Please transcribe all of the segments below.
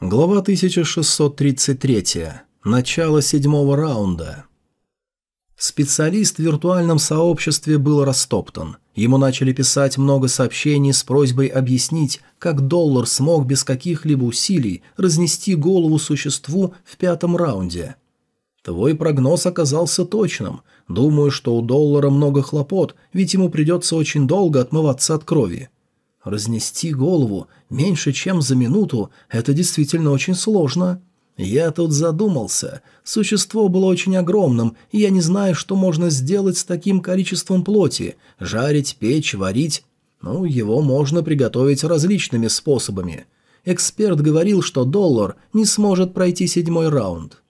Глава 1633. Начало седьмого раунда. Специалист в виртуальном сообществе был растоптан. Ему начали писать много сообщений с просьбой объяснить, как доллар смог без каких-либо усилий разнести голову существу в пятом раунде. Твой прогноз оказался точным. Думаю, что у доллара много хлопот, ведь ему придется очень долго отмываться от крови. Разнести голову меньше, чем за минуту – это действительно очень сложно. Я тут задумался. Существо было очень огромным, и я не знаю, что можно сделать с таким количеством плоти. Жарить, печь, варить. Ну, его можно приготовить различными способами. Эксперт говорил, что доллар не сможет пройти седьмой раунд.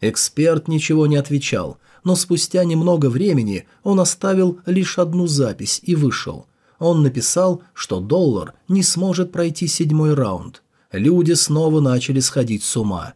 Эксперт ничего не отвечал, но спустя немного времени он оставил лишь одну запись и вышел. Он написал, что доллар не сможет пройти седьмой раунд. Люди снова начали сходить с ума.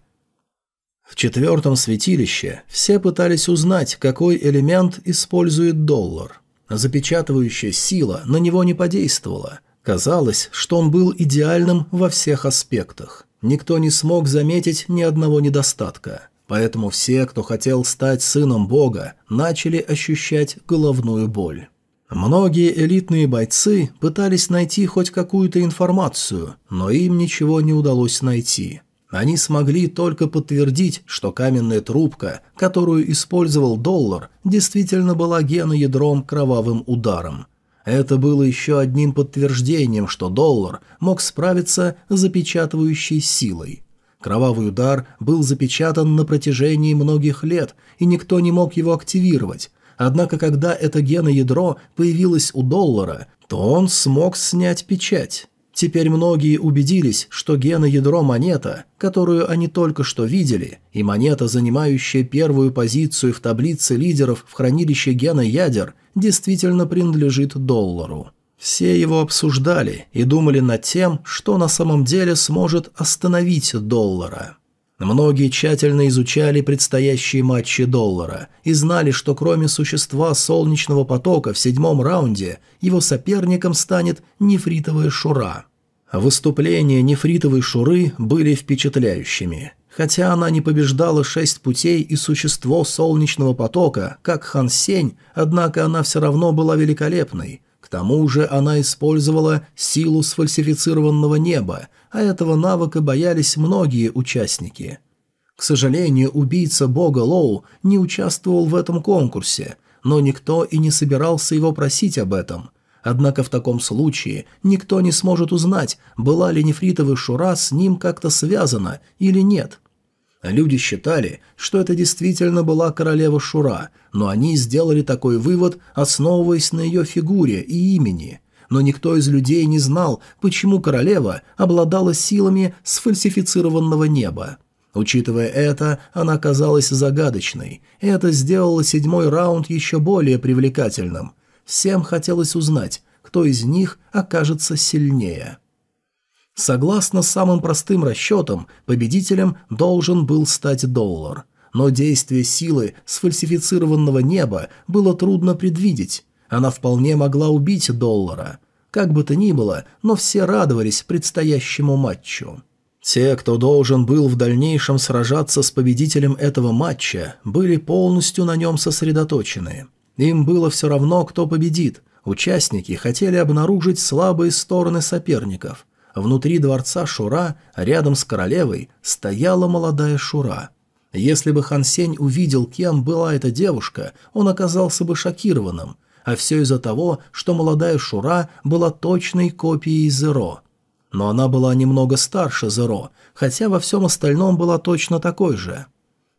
В четвертом святилище все пытались узнать, какой элемент использует доллар. Запечатывающая сила на него не подействовала. Казалось, что он был идеальным во всех аспектах. Никто не смог заметить ни одного недостатка. Поэтому все, кто хотел стать сыном Бога, начали ощущать головную боль. Многие элитные бойцы пытались найти хоть какую-то информацию, но им ничего не удалось найти. Они смогли только подтвердить, что каменная трубка, которую использовал доллар, действительно была геноядром кровавым ударом. Это было еще одним подтверждением, что доллар мог справиться с запечатывающей силой. Кровавый удар был запечатан на протяжении многих лет, и никто не мог его активировать, Однако, когда это геноядро появилось у доллара, то он смог снять печать. Теперь многие убедились, что геноядро монета, которую они только что видели, и монета, занимающая первую позицию в таблице лидеров в хранилище геноядер, действительно принадлежит доллару. Все его обсуждали и думали над тем, что на самом деле сможет остановить доллара. Многие тщательно изучали предстоящие матчи доллара и знали, что кроме существа солнечного потока в седьмом раунде его соперником станет нефритовая шура. Выступления нефритовой шуры были впечатляющими. Хотя она не побеждала шесть путей и существо солнечного потока, как Хан Сень, однако она все равно была великолепной. К тому же она использовала силу сфальсифицированного неба, а этого навыка боялись многие участники. К сожалению, убийца бога Лоу не участвовал в этом конкурсе, но никто и не собирался его просить об этом. Однако в таком случае никто не сможет узнать, была ли нефритовая шура с ним как-то связана или нет. Люди считали, что это действительно была королева Шура, но они сделали такой вывод, основываясь на ее фигуре и имени но никто из людей не знал, почему королева обладала силами сфальсифицированного неба. Учитывая это, она казалась загадочной, и это сделало седьмой раунд еще более привлекательным. Всем хотелось узнать, кто из них окажется сильнее. Согласно самым простым расчетам, победителем должен был стать доллар. Но действие силы сфальсифицированного неба было трудно предвидеть, она вполне могла убить доллара. Как бы то ни было, но все радовались предстоящему матчу. Те, кто должен был в дальнейшем сражаться с победителем этого матча, были полностью на нем сосредоточены. Им было все равно, кто победит. Участники хотели обнаружить слабые стороны соперников. Внутри дворца Шура, рядом с королевой, стояла молодая Шура. Если бы Хан Сень увидел, кем была эта девушка, он оказался бы шокированным а все из-за того, что молодая Шура была точной копией Зеро. Но она была немного старше Зеро, хотя во всем остальном была точно такой же.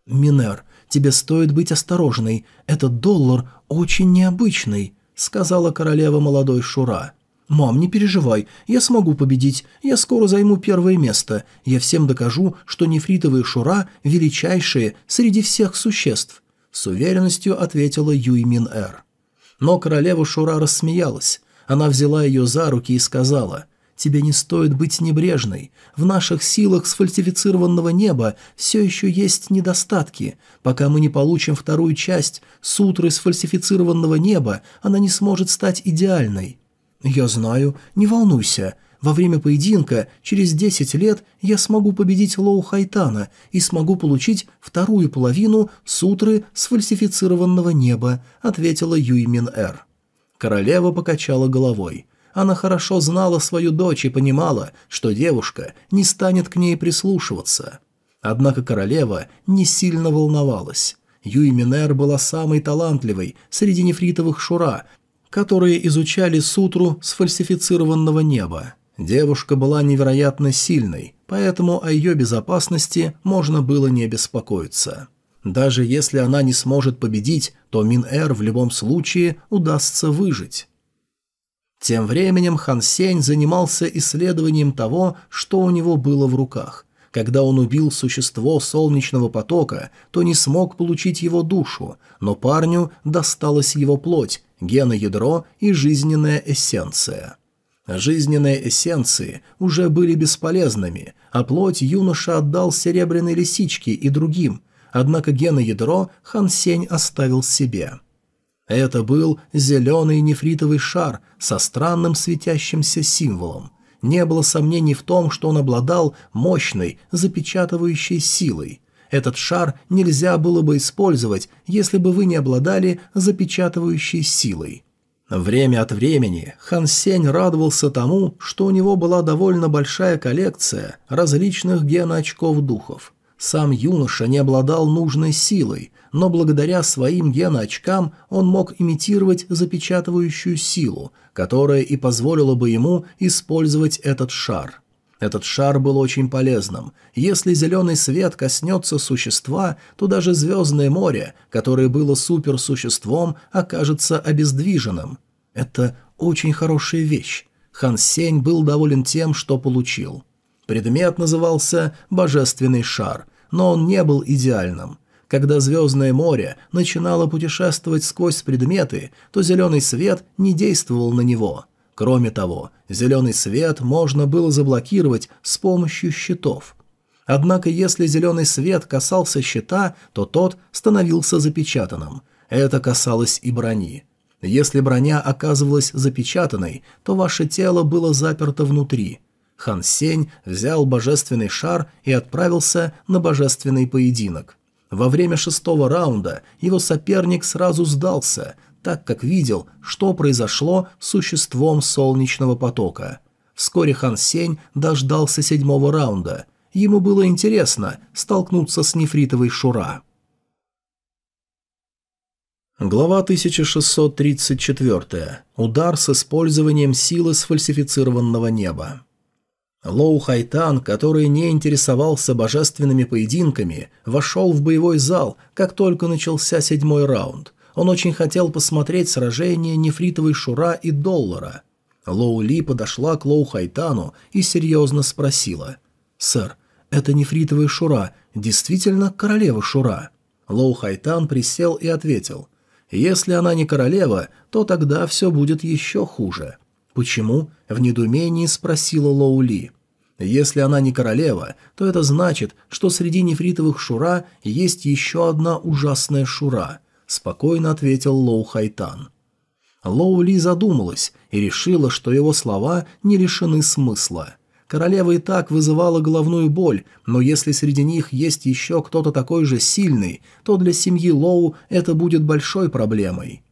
«Минер, тебе стоит быть осторожной, этот доллар очень необычный», — сказала королева молодой Шура. «Мам, не переживай, я смогу победить, я скоро займу первое место, я всем докажу, что нефритовые Шура величайшие среди всех существ», — с уверенностью ответила Юймин Эр. Но королева Шура рассмеялась. Она взяла ее за руки и сказала, «Тебе не стоит быть небрежной. В наших силах сфальсифицированного неба все еще есть недостатки. Пока мы не получим вторую часть сутры сфальсифицированного неба, она не сможет стать идеальной». «Я знаю, не волнуйся. Во время поединка через 10 лет я смогу победить Лоу Хайтана и смогу получить вторую половину сутры сфальсифицированного неба», — ответила Юй Мин Эр. Королева покачала головой. Она хорошо знала свою дочь и понимала, что девушка не станет к ней прислушиваться. Однако королева не сильно волновалась. Юй Минер была самой талантливой среди нефритовых шура, которые изучали сутру сфальсифицированного неба. Девушка была невероятно сильной, поэтому о ее безопасности можно было не беспокоиться. Даже если она не сможет победить, то Мин-Эр в любом случае удастся выжить. Тем временем Хан Сень занимался исследованием того, что у него было в руках. Когда он убил существо солнечного потока, то не смог получить его душу, но парню досталась его плоть, геноядро и жизненная эссенция. Жизненные эссенции уже были бесполезными, а плоть юноша отдал серебряной лисичке и другим, однако геноядро Хан Сень оставил себе. Это был зеленый нефритовый шар со странным светящимся символом. Не было сомнений в том, что он обладал мощной, запечатывающей силой. Этот шар нельзя было бы использовать, если бы вы не обладали запечатывающей силой. Время от времени Хан Сень радовался тому, что у него была довольно большая коллекция различных геноочков духов. Сам юноша не обладал нужной силой, но благодаря своим геноочкам он мог имитировать запечатывающую силу, которая и позволила бы ему использовать этот шар. Этот шар был очень полезным. Если зеленый свет коснется существа, то даже Звездное море, которое было суперсуществом, окажется обездвиженным. Это очень хорошая вещь. Хан Сень был доволен тем, что получил. Предмет назывался «Божественный шар», но он не был идеальным. Когда Звездное море начинало путешествовать сквозь предметы, то зеленый свет не действовал на него. Кроме того, зеленый свет можно было заблокировать с помощью щитов. Однако если зеленый свет касался щита, то тот становился запечатанным. Это касалось и брони. Если броня оказывалась запечатанной, то ваше тело было заперто внутри. Хан Сень взял божественный шар и отправился на божественный поединок. Во время шестого раунда его соперник сразу сдался, так как видел, что произошло с существом солнечного потока. Вскоре Хан Сень дождался седьмого раунда. Ему было интересно столкнуться с нефритовой Шура. Глава 1634. Удар с использованием силы сфальсифицированного неба. Лоу Хайтан, который не интересовался божественными поединками, вошел в боевой зал, как только начался седьмой раунд. Он очень хотел посмотреть сражение нефритовой Шура и Доллара. Лоу Ли подошла к Лоу Хайтану и серьезно спросила. «Сэр, это нефритовая Шура, действительно королева Шура?» Лоу Хайтан присел и ответил. «Если она не королева, то тогда все будет еще хуже». «Почему?» – в недоумении спросила Лоу Ли. Если она не королева, то это значит, что среди нефритовых шура есть еще одна ужасная шура, спокойно ответил Лоу Хайтан. Лоу Ли задумалась и решила, что его слова не лишены смысла. Королева и так вызывала головную боль, но если среди них есть еще кто-то такой же сильный, то для семьи Лоу это будет большой проблемой.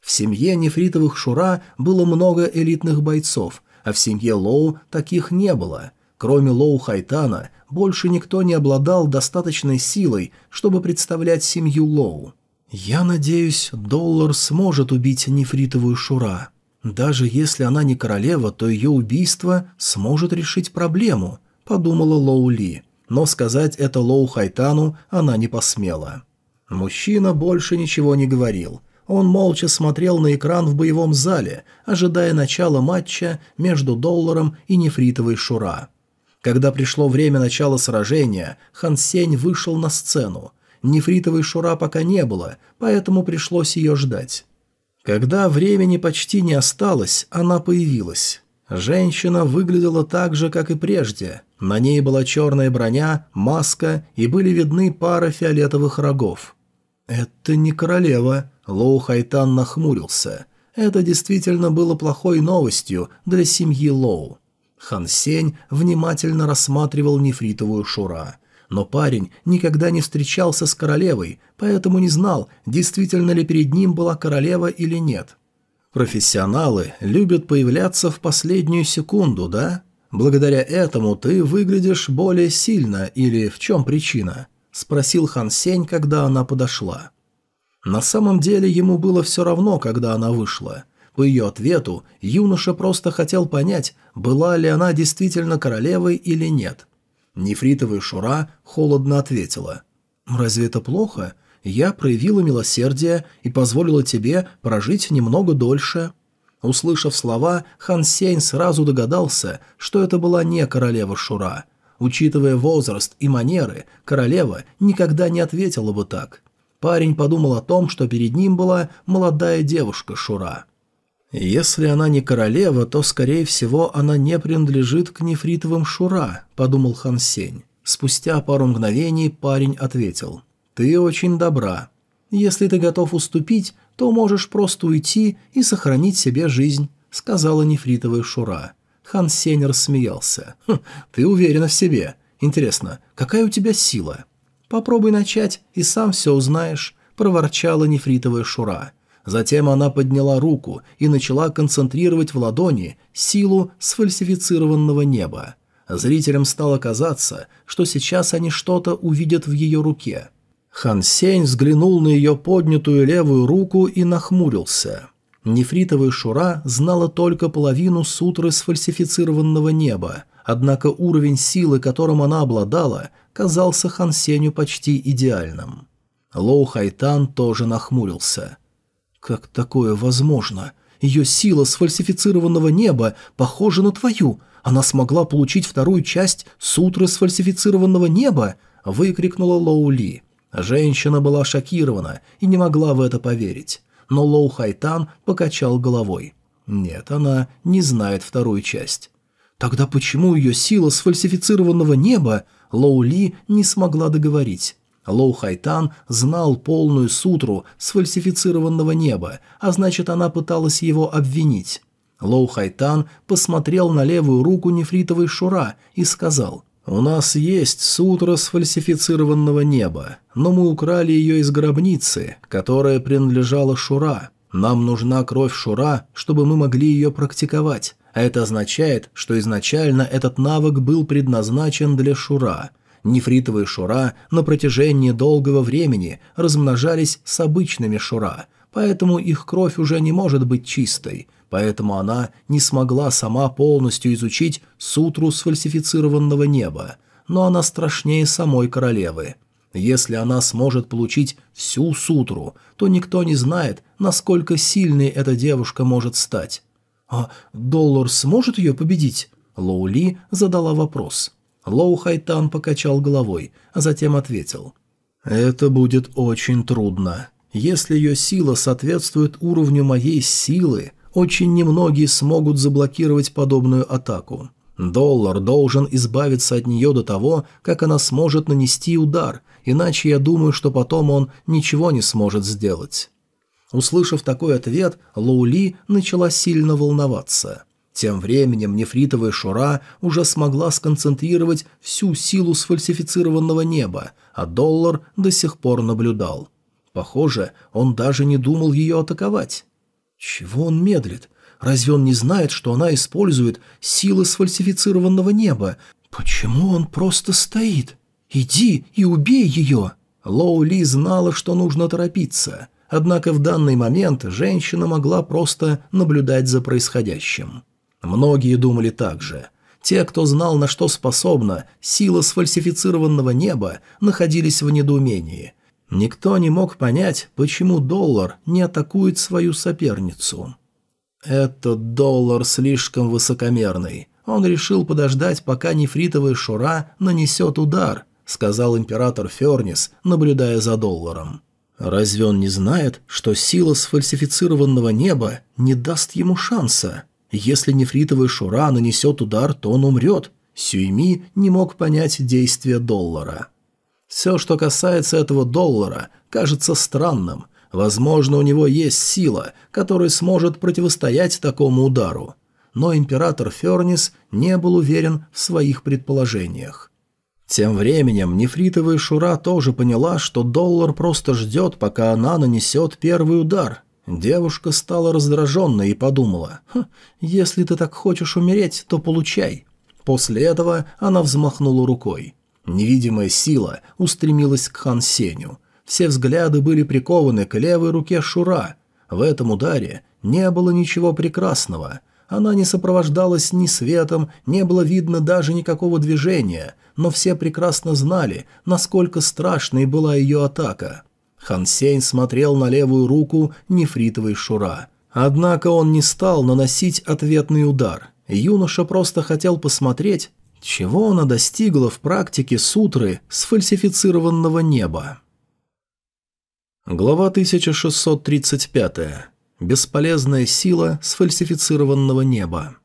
В семье нефритовых Шура было много элитных бойцов, а в семье Лоу таких не было. Кроме Лоу Хайтана, больше никто не обладал достаточной силой, чтобы представлять семью Лоу. «Я надеюсь, Доллар сможет убить нефритовую Шура. Даже если она не королева, то ее убийство сможет решить проблему», — подумала Лоу Ли. Но сказать это Лоу Хайтану она не посмела. Мужчина больше ничего не говорил. Он молча смотрел на экран в боевом зале, ожидая начала матча между Долларом и нефритовой Шура. Когда пришло время начала сражения, Хан Сень вышел на сцену. Нефритовой Шура пока не было, поэтому пришлось ее ждать. Когда времени почти не осталось, она появилась. Женщина выглядела так же, как и прежде. На ней была черная броня, маска и были видны пара фиолетовых рогов. «Это не королева», — Лоу Хайтан нахмурился. Это действительно было плохой новостью для семьи Лоу. Хан Сень внимательно рассматривал нефритовую шура. Но парень никогда не встречался с королевой, поэтому не знал, действительно ли перед ним была королева или нет. Профессионалы любят появляться в последнюю секунду, да? Благодаря этому ты выглядишь более сильно или в чем причина? Спросил Хан Сень, когда она подошла. На самом деле ему было все равно, когда она вышла. По ее ответу юноша просто хотел понять, была ли она действительно королевой или нет. Нефритовая Шура холодно ответила. «Разве это плохо? Я проявила милосердие и позволила тебе прожить немного дольше». Услышав слова, Хан Сень сразу догадался, что это была не королева Шура. Учитывая возраст и манеры, королева никогда не ответила бы так. Парень подумал о том, что перед ним была молодая девушка Шура. «Если она не королева, то, скорее всего, она не принадлежит к нефритовым Шура», — подумал Хан Сень. Спустя пару мгновений парень ответил. «Ты очень добра. Если ты готов уступить, то можешь просто уйти и сохранить себе жизнь», — сказала нефритовая Шура. Хан Сень рассмеялся. «Хм, «Ты уверена в себе. Интересно, какая у тебя сила?» «Попробуй начать, и сам все узнаешь», — проворчала нефритовая Шура. Затем она подняла руку и начала концентрировать в ладони силу сфальсифицированного неба. Зрителям стало казаться, что сейчас они что-то увидят в ее руке. Хан Сень взглянул на ее поднятую левую руку и нахмурился. Нефритовая Шура знала только половину сутры сфальсифицированного неба, однако уровень силы, которым она обладала, казался Хан Сенью почти идеальным. Лоу Хайтан тоже нахмурился. «Как такое возможно? Ее сила сфальсифицированного неба похожа на твою. Она смогла получить вторую часть сутры сфальсифицированного неба?» – выкрикнула Лоу Ли. Женщина была шокирована и не могла в это поверить. Но Лоу Хайтан покачал головой. Нет, она не знает вторую часть. Тогда почему ее сила сфальсифицированного неба Лоу Ли не смогла договорить? Лоу Хайтан знал полную сутру сфальсифицированного неба, а значит, она пыталась его обвинить. Лоу Хайтан посмотрел на левую руку нефритовой Шура и сказал, «У нас есть сутра сфальсифицированного неба, но мы украли ее из гробницы, которая принадлежала Шура. Нам нужна кровь Шура, чтобы мы могли ее практиковать, а это означает, что изначально этот навык был предназначен для Шура». Нефритовые шура на протяжении долгого времени размножались с обычными шура, поэтому их кровь уже не может быть чистой, поэтому она не смогла сама полностью изучить сутру сфальсифицированного неба, но она страшнее самой королевы. Если она сможет получить всю сутру, то никто не знает, насколько сильной эта девушка может стать. «А Доллар сможет ее победить?» Лоули задала вопрос. Лоу Хайтан покачал головой, а затем ответил. «Это будет очень трудно. Если ее сила соответствует уровню моей силы, очень немногие смогут заблокировать подобную атаку. Доллар должен избавиться от нее до того, как она сможет нанести удар, иначе я думаю, что потом он ничего не сможет сделать». Услышав такой ответ, Лоули начала сильно волноваться – тем временем нефритовая Шура уже смогла сконцентрировать всю силу сфальсифицированного неба, а доллар до сих пор наблюдал. Похоже, он даже не думал ее атаковать. Чего он медлит? Разве он не знает, что она использует силы сфальсифицированного неба? Почему он просто стоит? Иди и убей ее! Лоу Ли знала, что нужно торопиться. Однако в данный момент женщина могла просто наблюдать за происходящим. Многие думали так же. Те, кто знал, на что способна сила сфальсифицированного неба, находились в недоумении. Никто не мог понять, почему доллар не атакует свою соперницу. Этот доллар слишком высокомерный. Он решил подождать, пока нефритовая шура нанесет удар, сказал император Фернис, наблюдая за долларом. Разве он не знает, что сила сфальсифицированного неба не даст ему шанса? Если нефритовый Шура нанесет удар, то он умрет. Сюйми не мог понять действия доллара. Все, что касается этого доллара, кажется странным. Возможно, у него есть сила, которая сможет противостоять такому удару. но император Фернис не был уверен в своих предположениях. Тем временем нефритовая Шура тоже поняла, что доллар просто ждет, пока она нанесет первый удар. Девушка стала раздраженной и подумала, «Хм, «Если ты так хочешь умереть, то получай». После этого она взмахнула рукой. Невидимая сила устремилась к Хан Сеню. Все взгляды были прикованы к левой руке Шура. В этом ударе не было ничего прекрасного. Она не сопровождалась ни светом, не было видно даже никакого движения, но все прекрасно знали, насколько страшной была ее атака. Хан Сень смотрел на левую руку нефритовой Шура. Однако он не стал наносить ответный удар. Юноша просто хотел посмотреть, чего она достигла в практике сутры сфальсифицированного неба? Глава 1635. Бесполезная сила сфальсифицированного неба.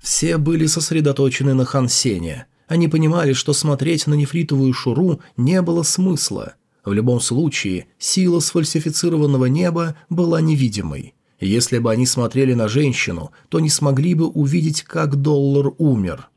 Все были сосредоточены на Хансене. Они понимали, что смотреть на нефритовую шуру не было смысла. В любом случае, сила сфальсифицированного неба была невидимой. Если бы они смотрели на женщину, то не смогли бы увидеть, как доллар умер.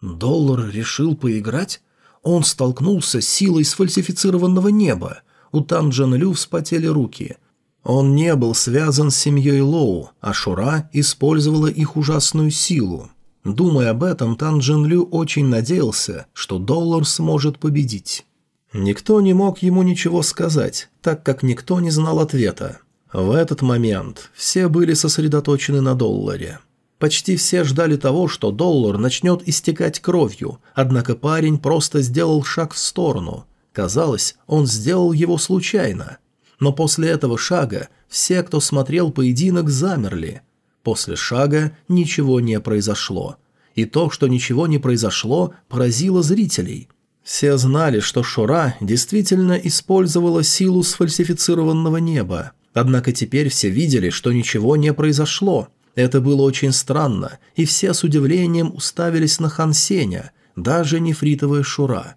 Доллар решил поиграть? Он столкнулся с силой сфальсифицированного неба. У Тан Джан Лю вспотели руки. Он не был связан с семьей Лоу, а Шура использовала их ужасную силу. Думая об этом, Тан Джин Лю очень надеялся, что доллар сможет победить. Никто не мог ему ничего сказать, так как никто не знал ответа. В этот момент все были сосредоточены на долларе. Почти все ждали того, что доллар начнет истекать кровью, однако парень просто сделал шаг в сторону. Казалось, он сделал его случайно. Но после этого шага все, кто смотрел поединок, замерли. После шага ничего не произошло. И то, что ничего не произошло, поразило зрителей. Все знали, что Шура действительно использовала силу сфальсифицированного неба. Однако теперь все видели, что ничего не произошло – это было очень странно, и все с удивлением уставились на Хан Сеня, даже нефритовая Шура.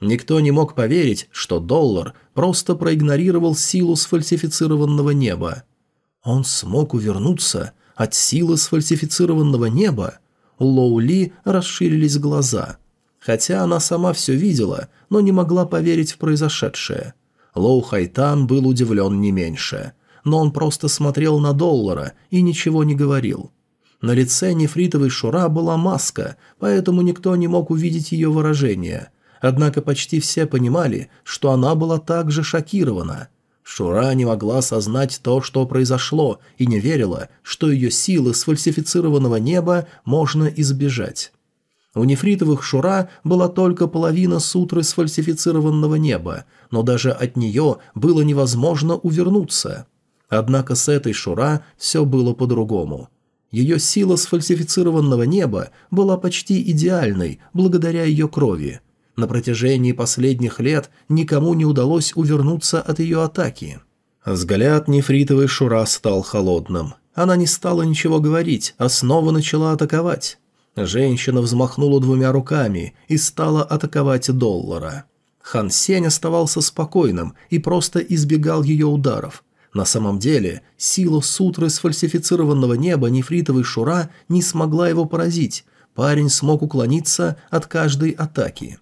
Никто не мог поверить, что доллар просто проигнорировал силу сфальсифицированного неба. Он смог увернуться от силы сфальсифицированного неба? У Лоу Ли расширились глаза. Хотя она сама все видела, но не могла поверить в произошедшее. Лоу Хайтан был удивлен не меньше – но он просто смотрел на доллара и ничего не говорил. На лице нефритовой Шура была маска, поэтому никто не мог увидеть ее выражение. Однако почти все понимали, что она была также шокирована. Шура не могла осознать то, что произошло, и не верила, что ее силы сфальсифицированного неба можно избежать. У нефритовых Шура была только половина сутры сфальсифицированного неба, но даже от нее было невозможно увернуться. Однако с этой Шура все было по-другому. Ее сила сфальсифицированного неба была почти идеальной благодаря ее крови. На протяжении последних лет никому не удалось увернуться от ее атаки. Взгляд нефритовой Шура стал холодным. Она не стала ничего говорить, а снова начала атаковать. Женщина взмахнула двумя руками и стала атаковать доллара. Хан Сень оставался спокойным и просто избегал ее ударов. На самом деле, сила сутры сфальсифицированного неба нефритовой Шура не смогла его поразить, парень смог уклониться от каждой атаки.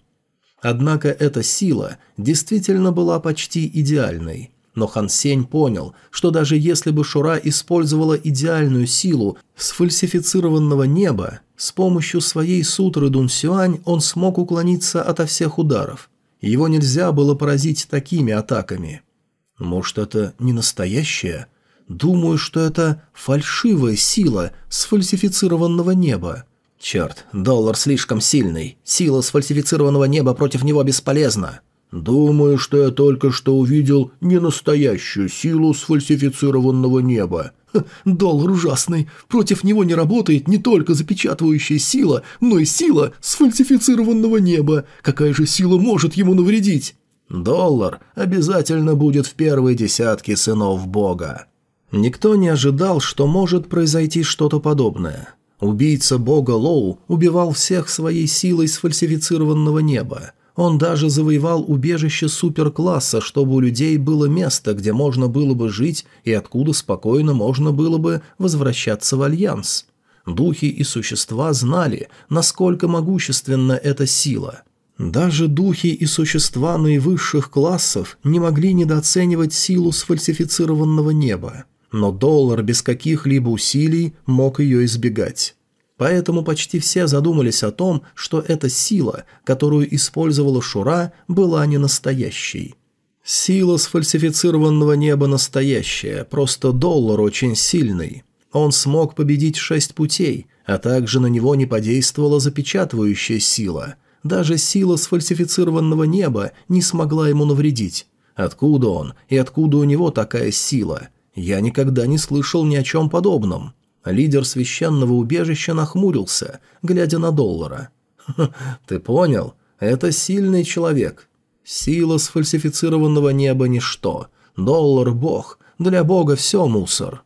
Однако эта сила действительно была почти идеальной. Но Хан Сень понял, что даже если бы Шура использовала идеальную силу сфальсифицированного неба, с помощью своей сутры Дун Сюань он смог уклониться ото всех ударов. Его нельзя было поразить такими атаками – может, это не настоящая? Думаю, что это фальшивая сила сфальсифицированного неба. Черт, доллар слишком сильный. Сила сфальсифицированного неба против него бесполезна. Думаю, что я только что увидел не настоящую силу сфальсифицированного неба. Ха, доллар ужасный. Против него не работает не только запечатывающая сила, но и сила сфальсифицированного неба. Какая же сила может ему навредить? Доллар обязательно будет в первой десятке сынов Бога. Никто не ожидал, что может произойти что-то подобное. Убийца Бога Лоу убивал всех своей силой сфальсифицированного неба. Он даже завоевал убежище суперкласса, чтобы у людей было место, где можно было бы жить и откуда спокойно можно было бы возвращаться в Альянс. Духи и существа знали, насколько могущественна эта сила. Даже духи и существа наивысших классов не могли недооценивать силу сфальсифицированного неба, но доллар без каких-либо усилий мог ее избегать. Поэтому почти все задумались о том, что эта сила, которую использовала Шура, была не настоящей. Сила сфальсифицированного неба настоящая, просто доллар очень сильный. Он смог победить шесть путей, а также на него не подействовала запечатывающая сила. Даже сила сфальсифицированного неба не смогла ему навредить. Откуда он и откуда у него такая сила? Я никогда не слышал ни о чем подобном. Лидер священного убежища нахмурился, глядя на доллара. «Ты понял? Это сильный человек. Сила сфальсифицированного неба – ничто. Доллар – бог. Для бога все мусор».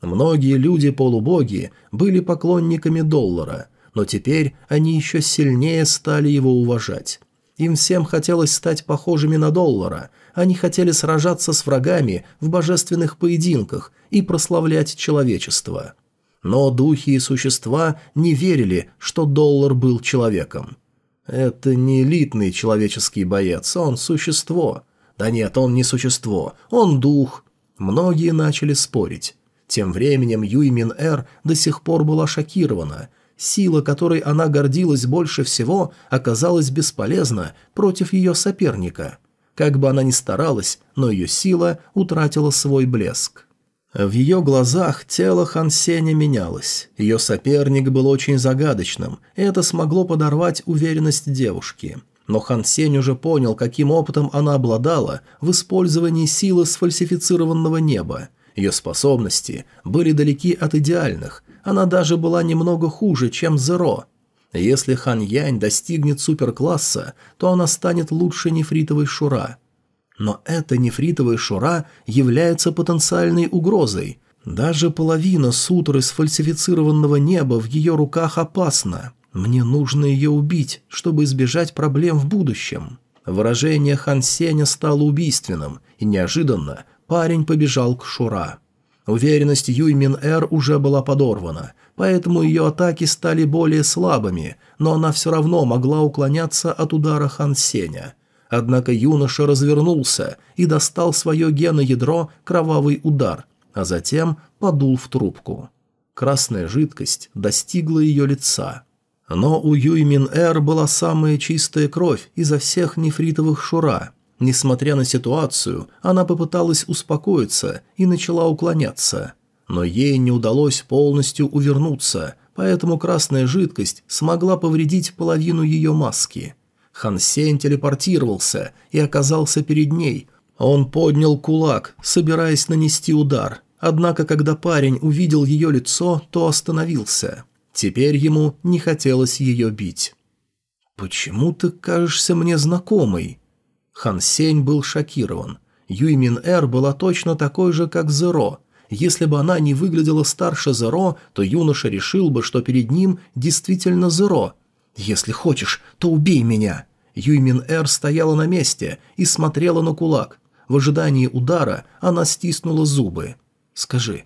Многие люди-полубоги были поклонниками доллара, но теперь они еще сильнее стали его уважать. Им всем хотелось стать похожими на доллара, они хотели сражаться с врагами в божественных поединках и прославлять человечество. Но духи и существа не верили, что доллар был человеком. Это не элитный человеческий боец, он существо. Да нет, он не существо, он дух. Многие начали спорить. Тем временем Юймин Эр до сих пор была шокирована. Сила, которой она гордилась больше всего, оказалась бесполезна против ее соперника. Как бы она ни старалась, но ее сила утратила свой блеск. В ее глазах тело Хан Сеня менялось. Ее соперник был очень загадочным, и это смогло подорвать уверенность девушки. Но Хан Сень уже понял, каким опытом она обладала в использовании силы сфальсифицированного неба – ее способности были далеки от идеальных, она даже была немного хуже, чем Зеро. Если Хан Янь достигнет суперкласса, то она станет лучше нефритовой Шура. Но эта нефритовая Шура является потенциальной угрозой. Даже половина сутры сфальсифицированного неба в ее руках опасна. Мне нужно ее убить, чтобы избежать проблем в будущем. Выражение Хан Сеня стало убийственным, и неожиданно парень побежал к Шура. Уверенность Юй Мин Эр уже была подорвана, поэтому ее атаки стали более слабыми, но она все равно могла уклоняться от удара Хан Сеня. Однако юноша развернулся и достал свое геноядро кровавый удар, а затем подул в трубку. Красная жидкость достигла ее лица. Но у Юй Мин Эр была самая чистая кровь изо всех нефритовых шура – Несмотря на ситуацию, она попыталась успокоиться и начала уклоняться. Но ей не удалось полностью увернуться, поэтому красная жидкость смогла повредить половину ее маски. Хан Сень телепортировался и оказался перед ней. Он поднял кулак, собираясь нанести удар. Однако, когда парень увидел ее лицо, то остановился. Теперь ему не хотелось ее бить. «Почему ты кажешься мне знакомой?» Хан Сень был шокирован. Юймин Эр была точно такой же, как Зеро. Если бы она не выглядела старше Зеро, то юноша решил бы, что перед ним действительно Зеро. «Если хочешь, то убей меня!» Юймин Эр стояла на месте и смотрела на кулак. В ожидании удара она стиснула зубы. «Скажи,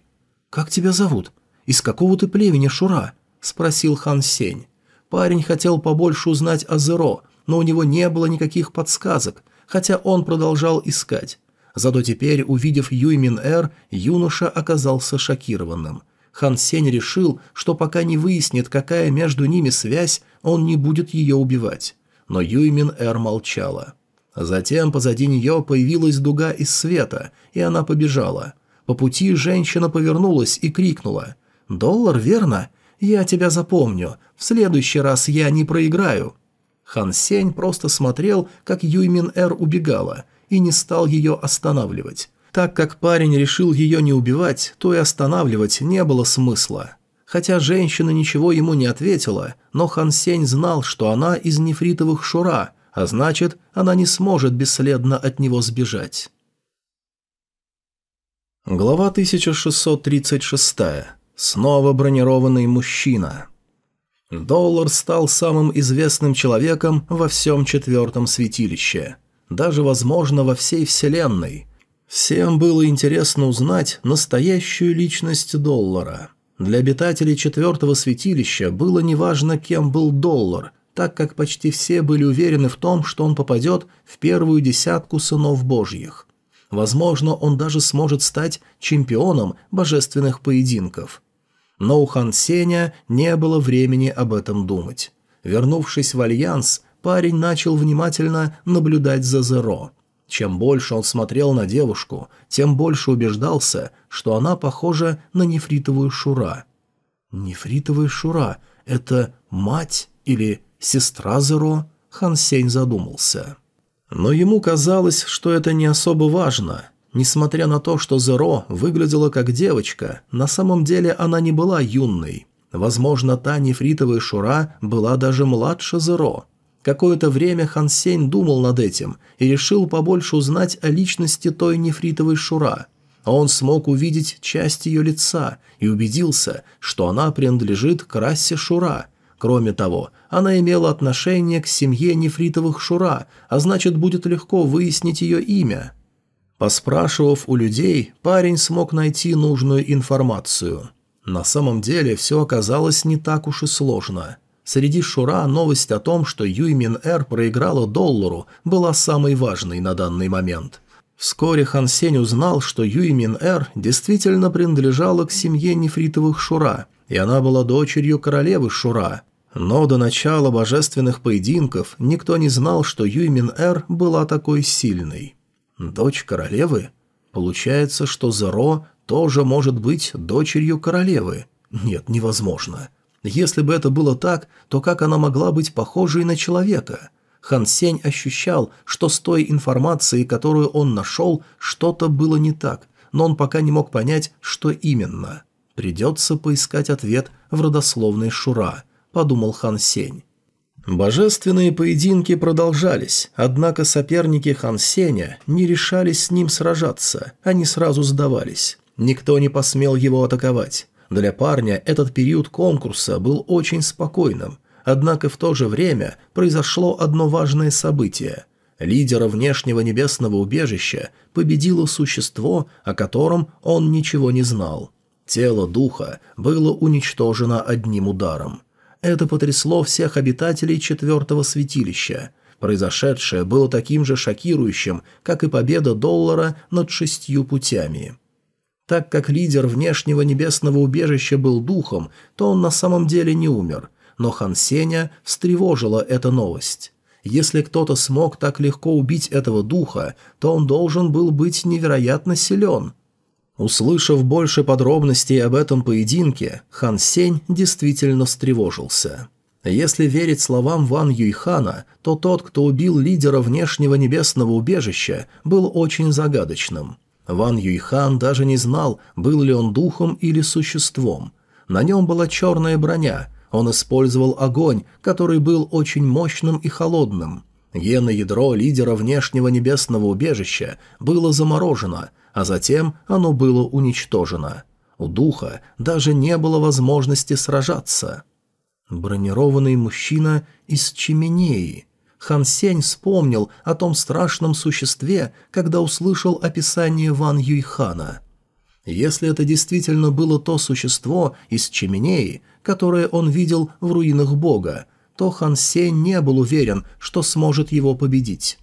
как тебя зовут? Из какого ты племени, Шура?» – спросил Хан Сень. Парень хотел побольше узнать о Зеро, но у него не было никаких подсказок – хотя он продолжал искать. Зато теперь, увидев Юймин Эр, юноша оказался шокированным. Хан Сень решил, что пока не выяснит, какая между ними связь, он не будет ее убивать. Но Юймин Эр молчала. Затем позади нее появилась дуга из света, и она побежала. По пути женщина повернулась и крикнула «Доллар, верно? Я тебя запомню. В следующий раз я не проиграю». Хан Сень просто смотрел, как Юймин Эр убегала, и не стал ее останавливать. Так как парень решил ее не убивать, то и останавливать не было смысла. Хотя женщина ничего ему не ответила, но Хан Сень знал, что она из нефритовых шура, а значит, она не сможет бесследно от него сбежать. Глава 1636. Снова бронированный мужчина. Доллар стал самым известным человеком во всем четвертом святилище. Даже, возможно, во всей вселенной. Всем было интересно узнать настоящую личность Доллара. Для обитателей четвертого святилища было неважно, кем был доллар, так как почти все были уверены в том, что он попадет в первую десятку сынов божьих. Возможно, он даже сможет стать чемпионом божественных поединков. Но у Хан Сеня не было времени об этом думать. Вернувшись в Альянс, парень начал внимательно наблюдать за Зеро. Чем больше он смотрел на девушку, тем больше убеждался, что она похожа на нефритовую Шура. «Нефритовая Шура — это мать или сестра Зеро?» Хан задумался. Но ему казалось, что это не особо важно. Несмотря на то, что Зеро выглядела как девочка, на самом деле она не была юной. Возможно, та нефритовая Шура была даже младше Зеро. Какое-то время Хан Сень думал над этим и решил побольше узнать о личности той нефритовой Шура. Он смог увидеть часть ее лица и убедился, что она принадлежит к расе Шура – Кроме того, она имела отношение к семье нефритовых Шура, а значит, будет легко выяснить ее имя. Поспрашивав у людей, парень смог найти нужную информацию. На самом деле все оказалось не так уж и сложно. Среди Шура новость о том, что Юймин Эр проиграла доллару, была самой важной на данный момент. Вскоре Хан Сень узнал, что Юймин Эр действительно принадлежала к семье нефритовых Шура, и она была дочерью королевы Шура. Но до начала божественных поединков никто не знал, что Юймин-Эр была такой сильной. Дочь королевы? Получается, что Зеро тоже может быть дочерью королевы. Нет, невозможно. Если бы это было так, то как она могла быть похожей на человека? Хан Сень ощущал, что с той информацией, которую он нашел, что-то было не так, но он пока не мог понять, что именно. Придется поискать ответ в родословной Шура – подумал Хан Сень. Божественные поединки продолжались, однако соперники Хан Сеня не решались с ним сражаться, они сразу сдавались. Никто не посмел его атаковать. Для парня этот период конкурса был очень спокойным, однако в то же время произошло одно важное событие. Лидера внешнего небесного убежища победило существо, о котором он ничего не знал. Тело духа было уничтожено одним ударом. Это потрясло всех обитателей четвертого святилища. Произошедшее было таким же шокирующим, как и победа доллара над шестью путями. Так как лидер внешнего небесного убежища был духом, то он на самом деле не умер, но Хан Сеня встревожила эта новость. Если кто-то смог так легко убить этого духа, то он должен был быть невероятно силен – Услышав больше подробностей об этом поединке, Хан Сень действительно встревожился. Если верить словам Ван Юйхана, то тот, кто убил лидера внешнего небесного убежища, был очень загадочным. Ван Юйхан даже не знал, был ли он духом или существом. На нем была черная броня, он использовал огонь, который был очень мощным и холодным. Геноядро лидера внешнего небесного убежища было заморожено – а затем оно было уничтожено. У духа даже не было возможности сражаться. Бронированный мужчина из Чеменеи. Хан Сень вспомнил о том страшном существе, когда услышал описание Ван Юйхана. Если это действительно было то существо из Чеменеи, которое он видел в руинах бога, то Хан Сень не был уверен, что сможет его победить.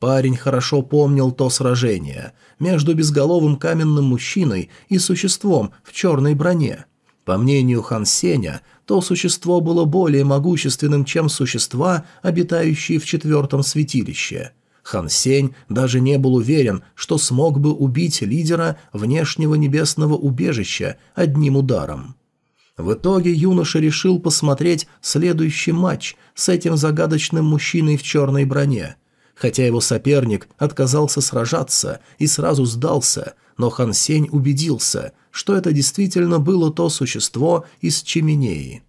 Парень хорошо помнил то сражение между безголовым каменным мужчиной и существом в черной броне. По мнению Хан Сеня, то существо было более могущественным, чем существа, обитающие в четвертом святилище. Хан Сень даже не был уверен, что смог бы убить лидера внешнего небесного убежища одним ударом. В итоге юноша решил посмотреть следующий матч с этим загадочным мужчиной в черной броне – Хотя его соперник отказался сражаться и сразу сдался, но Хан Сень убедился, что это действительно было то существо из Чеменеи.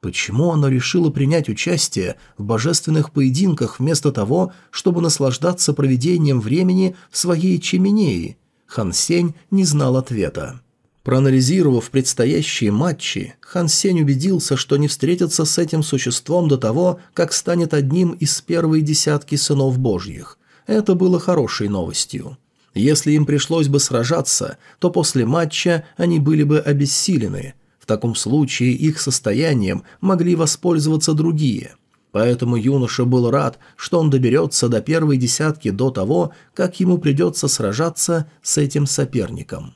Почему оно решило принять участие в божественных поединках вместо того, чтобы наслаждаться проведением времени в своей Чеменеи? Хан Сень не знал ответа. Проанализировав предстоящие матчи, Хан Сень убедился, что не встретится с этим существом до того, как станет одним из первой десятки сынов божьих. Это было хорошей новостью. Если им пришлось бы сражаться, то после матча они были бы обессилены. таком случае их состоянием могли воспользоваться другие. Поэтому юноша был рад, что он доберется до первой десятки до того, как ему придется сражаться с этим соперником.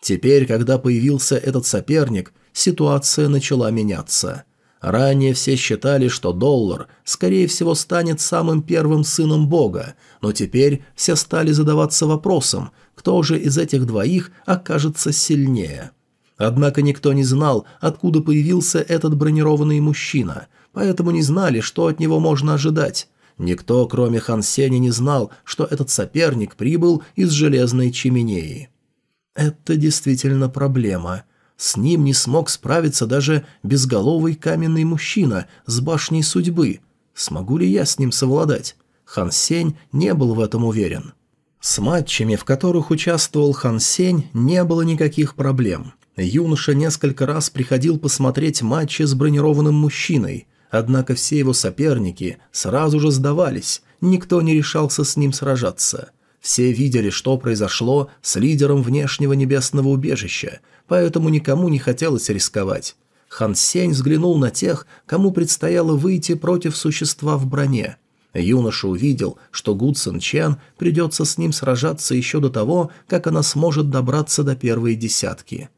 Теперь, когда появился этот соперник, ситуация начала меняться. Ранее все считали, что доллар, скорее всего, станет самым первым сыном бога, но теперь все стали задаваться вопросом, кто же из этих двоих окажется сильнее. Однако никто не знал, откуда появился этот бронированный мужчина, поэтому не знали, что от него можно ожидать. Никто, кроме Хан Сеня, не знал, что этот соперник прибыл из железной чеменеи. Это действительно проблема. С ним не смог справиться даже безголовый каменный мужчина с башней судьбы. Смогу ли я с ним совладать? Хан Сень не был в этом уверен. С матчами, в которых участвовал Хан Сень, не было никаких проблем. Юноша несколько раз приходил посмотреть матчи с бронированным мужчиной, однако все его соперники сразу же сдавались, никто не решался с ним сражаться. Все видели, что произошло с лидером внешнего небесного убежища, поэтому никому не хотелось рисковать. Хан Сень взглянул на тех, кому предстояло выйти против существа в броне. Юноша увидел, что Гу Цин Чен придется с ним сражаться еще до того, как она сможет добраться до первой десятки.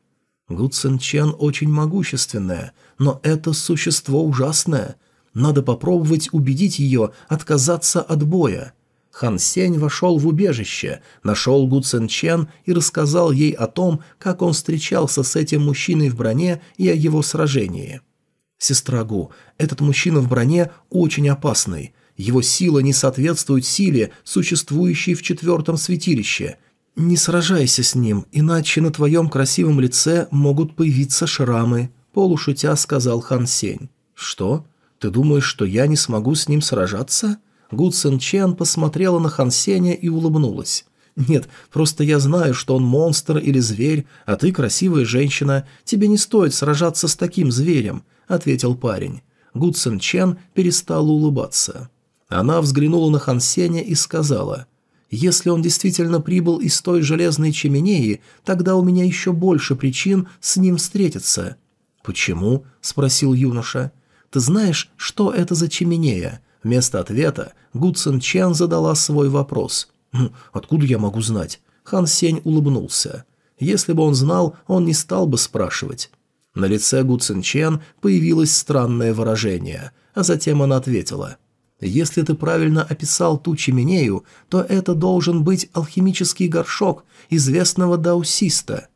Гу Цин Чен очень могущественная, но это существо ужасное. Надо попробовать убедить ее отказаться от боя. Хан Сень вошел в убежище, нашел Гу Цен Чен и рассказал ей о том, как он встречался с этим мужчиной в броне и о его сражении. «Сестра Гу, этот мужчина в броне очень опасный. Его сила не соответствует силе, существующей в четвертом святилище. Не сражайся с ним, иначе на твоем красивом лице могут появиться шрамы», – полушутя сказал Хан Сень. «Что? Ты думаешь, что я не смогу с ним сражаться?» Гу Цин Чен посмотрела на Хан Сеня и улыбнулась. «Нет, просто я знаю, что он монстр или зверь, а ты красивая женщина. Тебе не стоит сражаться с таким зверем», — ответил парень. Гу Цин Чен перестала улыбаться. Она взглянула на Хан Сеня и сказала, «Если он действительно прибыл из той железной чеменеи, тогда у меня еще больше причин с ним встретиться». «Почему?» — спросил юноша. «Ты знаешь, что это за чеменея?» Вместо ответа Гу Цин Чен задала свой вопрос. «Хм, «Откуда я могу знать?» Хан Сень улыбнулся. Если бы он знал, он не стал бы спрашивать. На лице Гу Цин Чен появилось странное выражение, а затем она ответила. «Если ты правильно описал ту чеменею, то это должен быть алхимический горшок известного даусиста».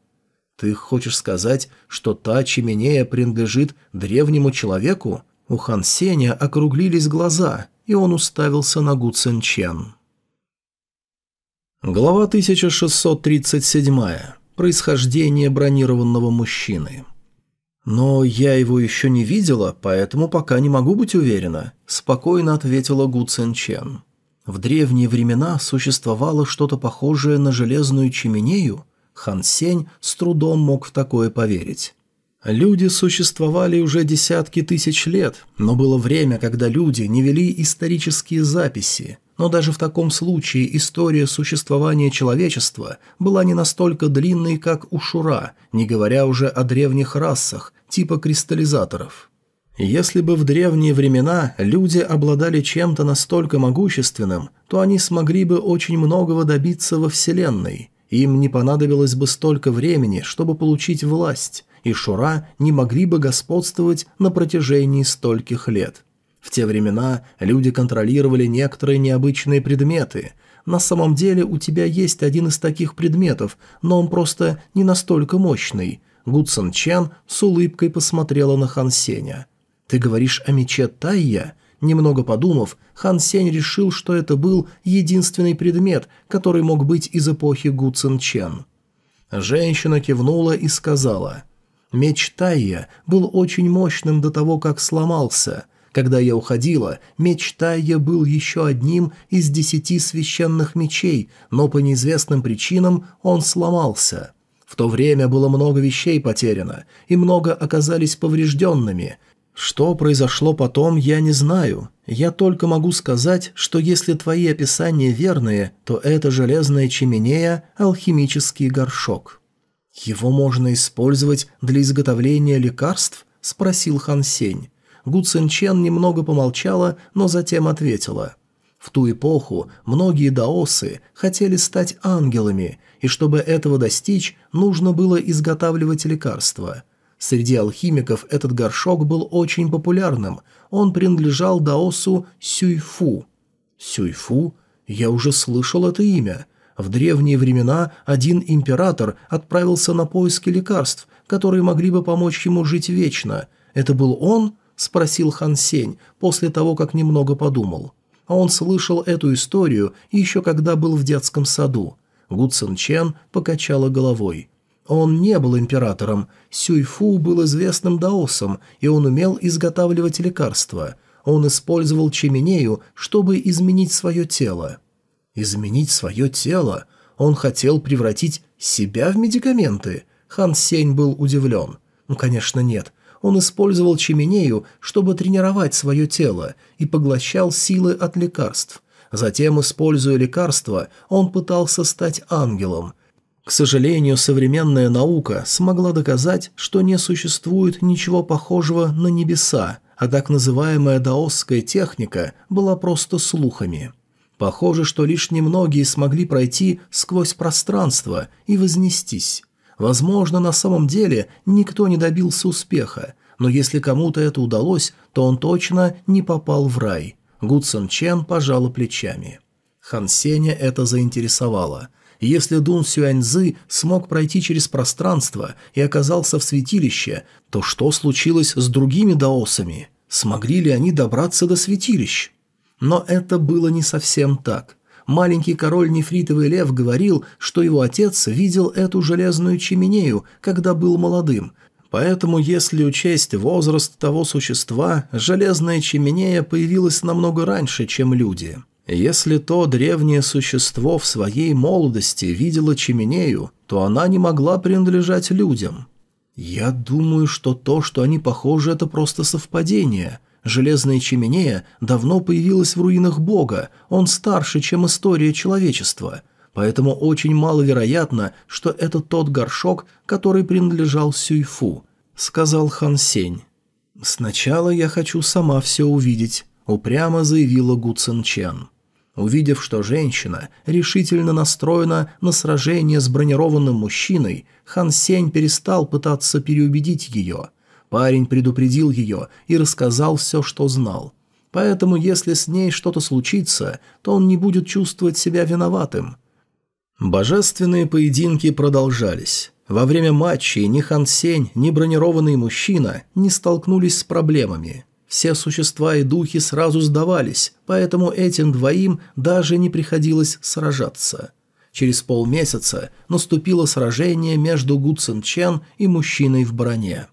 «Ты хочешь сказать, что та чеменея принадлежит древнему человеку?» У Хан Сеня округлились глаза, и он уставился на Гу Цин Чен. Глава 1637. Происхождение бронированного мужчины. «Но я его еще не видела, поэтому пока не могу быть уверена», – спокойно ответила Гу Цин. В древние времена существовало что-то похожее на железную чеменею. Хан Сень с трудом мог в такое поверить. Люди существовали уже десятки тысяч лет, но было время, когда люди не вели исторические записи. Но даже в таком случае история существования человечества была не настолько длинной, как у Шура, не говоря уже о древних расах, типа кристаллизаторов. Если бы в древние времена люди обладали чем-то настолько могущественным, то они смогли бы очень многого добиться во Вселенной. Им не понадобилось бы столько времени, чтобы получить власть, и Шура не могли бы господствовать на протяжении стольких лет. В те времена люди контролировали некоторые необычные предметы. На самом деле у тебя есть один из таких предметов, но он просто не настолько мощный. Гудсон Чен с улыбкой посмотрела на Хан Сеня. «Ты говоришь о мече Тайя?» Немного подумав, Хан Сень решил, что это был единственный предмет, который мог быть из эпохи Гу Цин Чен. Женщина кивнула и сказала – Меч Тайя был очень мощным до того, как сломался. Когда я уходила, меч Тайя был еще одним из десяти священных мечей, но по неизвестным причинам он сломался. В то время было много вещей потеряно, и много оказались поврежденными. Что произошло потом, я не знаю. Я только могу сказать, что если твои описания верные, то это железная чеменея – алхимический горшок. «Его можно использовать для изготовления лекарств?» – спросил Хан Сень. Гу Цин немного помолчала, но затем ответила. В ту эпоху многие даосы хотели стать ангелами, и чтобы этого достичь, нужно было изготавливать лекарства. Среди алхимиков этот горшок был очень популярным, он принадлежал даосу Сюйфу. Сюйфу? Я уже слышал это имя. В древние времена один император отправился на поиски лекарств, которые могли бы помочь ему жить вечно. Это был он? – спросил Хан Сень после того, как немного подумал. А он слышал эту историю еще когда был в детском саду. Гу Цин Чен покачала головой. Он не был императором. Сюйфу был известным даосом, и он умел изготавливать лекарства. Он использовал чеменею, чтобы изменить свое тело. Изменить свое тело? Он хотел превратить себя в медикаменты? Хан Сень был удивлен. Ну, конечно, нет он использовал чеменею, чтобы тренировать свое тело, и поглощал силы от лекарств. Затем, используя лекарства, он пытался стать ангелом. К сожалению, современная наука смогла доказать, что не существует ничего похожего на небеса, а так называемая даосская техника была просто слухами. Похоже, что лишь немногие смогли пройти сквозь пространство и вознестись. Возможно, на самом деле никто не добился успеха, но если кому-то это удалось, то он точно не попал в рай. Гу Цин Чен пожала плечами. Хан Сеня это заинтересовало. Если Дун Сюаньзы смог пройти через пространство и оказался в святилище, то что случилось с другими даосами? Смогли ли они добраться до святилищ? Но это было не совсем так маленький король Нефритовый Лев говорил, что его отец видел эту железную чеменею, когда был молодым, поэтому если учесть возраст того существа, железная чеменея появилась намного раньше, чем люди. Если то древнее существо в своей молодости видело чеменею, то она не могла принадлежать людям. Я думаю, что то, что они похожи, это просто совпадение. Железная чеменея давно появилась в руинах Бога, он старше, чем история человечества, поэтому очень маловероятно, что это тот горшок, который принадлежал Сюйфу», — сказал Хан Сень. «Сначала я хочу сама все увидеть», — упрямо заявила Гу Цин Чен. Увидев, что женщина решительно настроена на сражение с бронированным мужчиной, Хан Сень перестал пытаться переубедить ее — Парень предупредил ее и рассказал все, что знал. Поэтому, если с ней что-то случится, то он не будет чувствовать себя виноватым. Божественные поединки продолжались. Во время матчей ни Хан Сень, ни бронированный мужчина не столкнулись с проблемами. Все существа и духи сразу сдавались, поэтому этим двоим даже не приходилось сражаться. Через полмесяца наступило сражение между Гу Цин Чен и мужчиной в броне.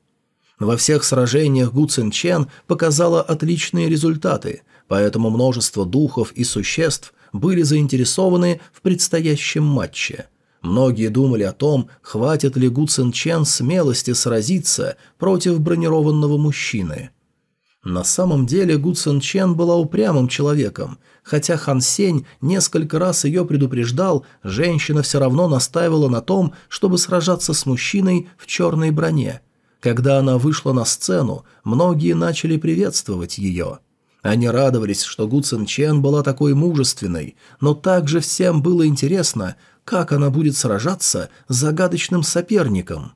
Во всех сражениях Гу Цин Чен показала отличные результаты, поэтому множество духов и существ были заинтересованы в предстоящем матче. Многие думали о том, хватит ли Гу Цин Чен смелости сразиться против бронированного мужчины. На самом деле Гу Цин Чен была упрямым человеком. Хотя Хан Сень несколько раз ее предупреждал, женщина все равно настаивала на том, чтобы сражаться с мужчиной в черной броне – когда она вышла на сцену, многие начали приветствовать ее. Они радовались, что Гу Цин Чен была такой мужественной, но также всем было интересно, как она будет сражаться с загадочным соперником.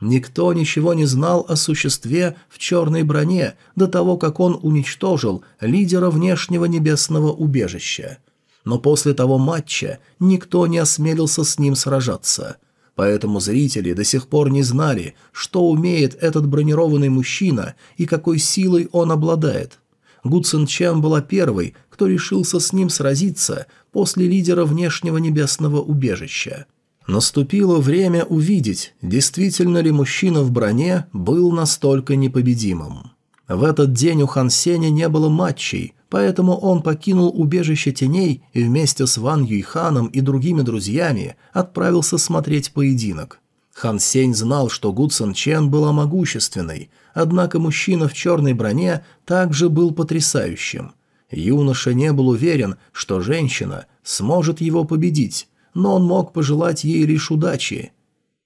Никто ничего не знал о существе в черной броне до того, как он уничтожил лидера внешнего небесного убежища. Но после того матча никто не осмелился с ним сражаться – Поэтому зрители до сих пор не знали, что умеет этот бронированный мужчина и какой силой он обладает. Гу Цин Чан была первой, кто решился с ним сразиться после лидера внешнего небесного убежища. Наступило время увидеть, действительно ли мужчина в броне был настолько непобедимым. В этот день у Хан Сеня не было матчей, поэтому он покинул убежище теней и вместе с Ван Юйханом и другими друзьями отправился смотреть поединок. Хан Сень знал, что Гу Цин Чен была могущественной, однако мужчина в черной броне также был потрясающим. Юноша не был уверен, что женщина сможет его победить, но он мог пожелать ей лишь удачи.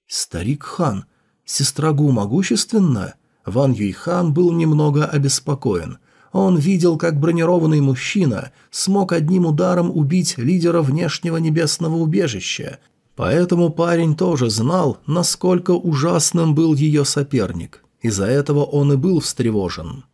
«Старик хан, сестра Гу могущественна?» Ван Юйхан был немного обеспокоен. Он видел, как бронированный мужчина смог одним ударом убить лидера внешнего небесного убежища, поэтому парень тоже знал, насколько ужасным был ее соперник. Из-за этого он и был встревожен.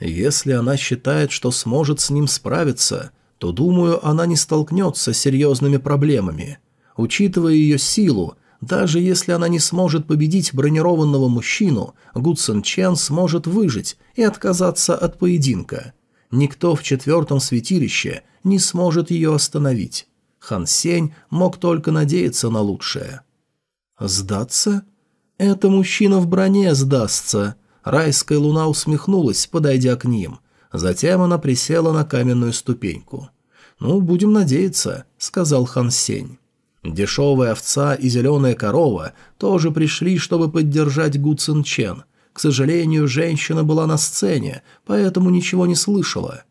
Если она считает, что сможет с ним справиться, то, думаю, она не столкнется с серьезными проблемами. Учитывая ее силу, даже если она не сможет победить бронированного мужчину, Гудсон Чен сможет выжить и отказаться от поединка. Никто в четвертом святилище не сможет ее остановить. Хан Сень мог только надеяться на лучшее. «Сдаться? Это мужчина в броне сдастся», Райская луна усмехнулась, подойдя к ним. Затем она присела на каменную ступеньку. «Ну, будем надеяться», — сказал Хан Сень. Дешевая овца и зеленая корова тоже пришли, чтобы поддержать Гу Цин Чен. К сожалению, женщина была на сцене, поэтому ничего не слышала.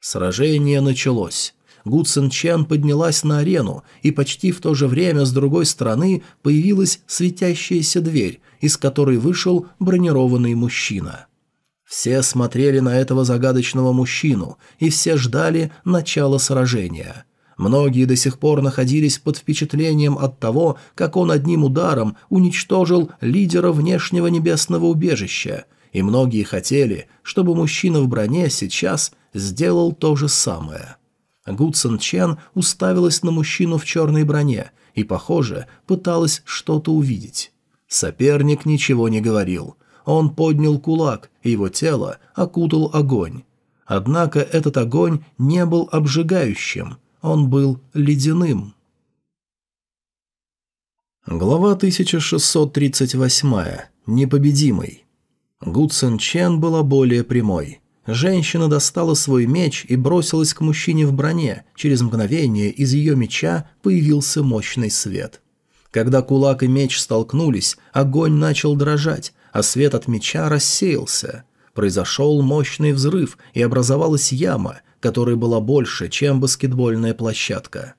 Сражение началось. Гу Цин Чен поднялась на арену, и почти в то же время с другой стороны появилась светящаяся дверь, из которой вышел бронированный мужчина. Все смотрели на этого загадочного мужчину, и все ждали начала сражения. Многие до сих пор находились под впечатлением от того, как он одним ударом уничтожил лидера внешнего небесного убежища, и многие хотели, чтобы мужчина в броне сейчас сделал то же самое. Гу Цин Чен уставилась на мужчину в черной броне и, похоже, пыталась что-то увидеть. Соперник ничего не говорил. Он поднял кулак, и его тело окутал огонь. Однако этот огонь не был обжигающим, он был ледяным. Глава 1638. Непобедимый. Гу Цин Чен была более прямой. Женщина достала свой меч и бросилась к мужчине в броне. Через мгновение из ее меча появился мощный свет. Когда кулак и меч столкнулись, огонь начал дрожать, а свет от меча рассеялся. Произошел мощный взрыв, и образовалась яма, которая была больше, чем баскетбольная площадка.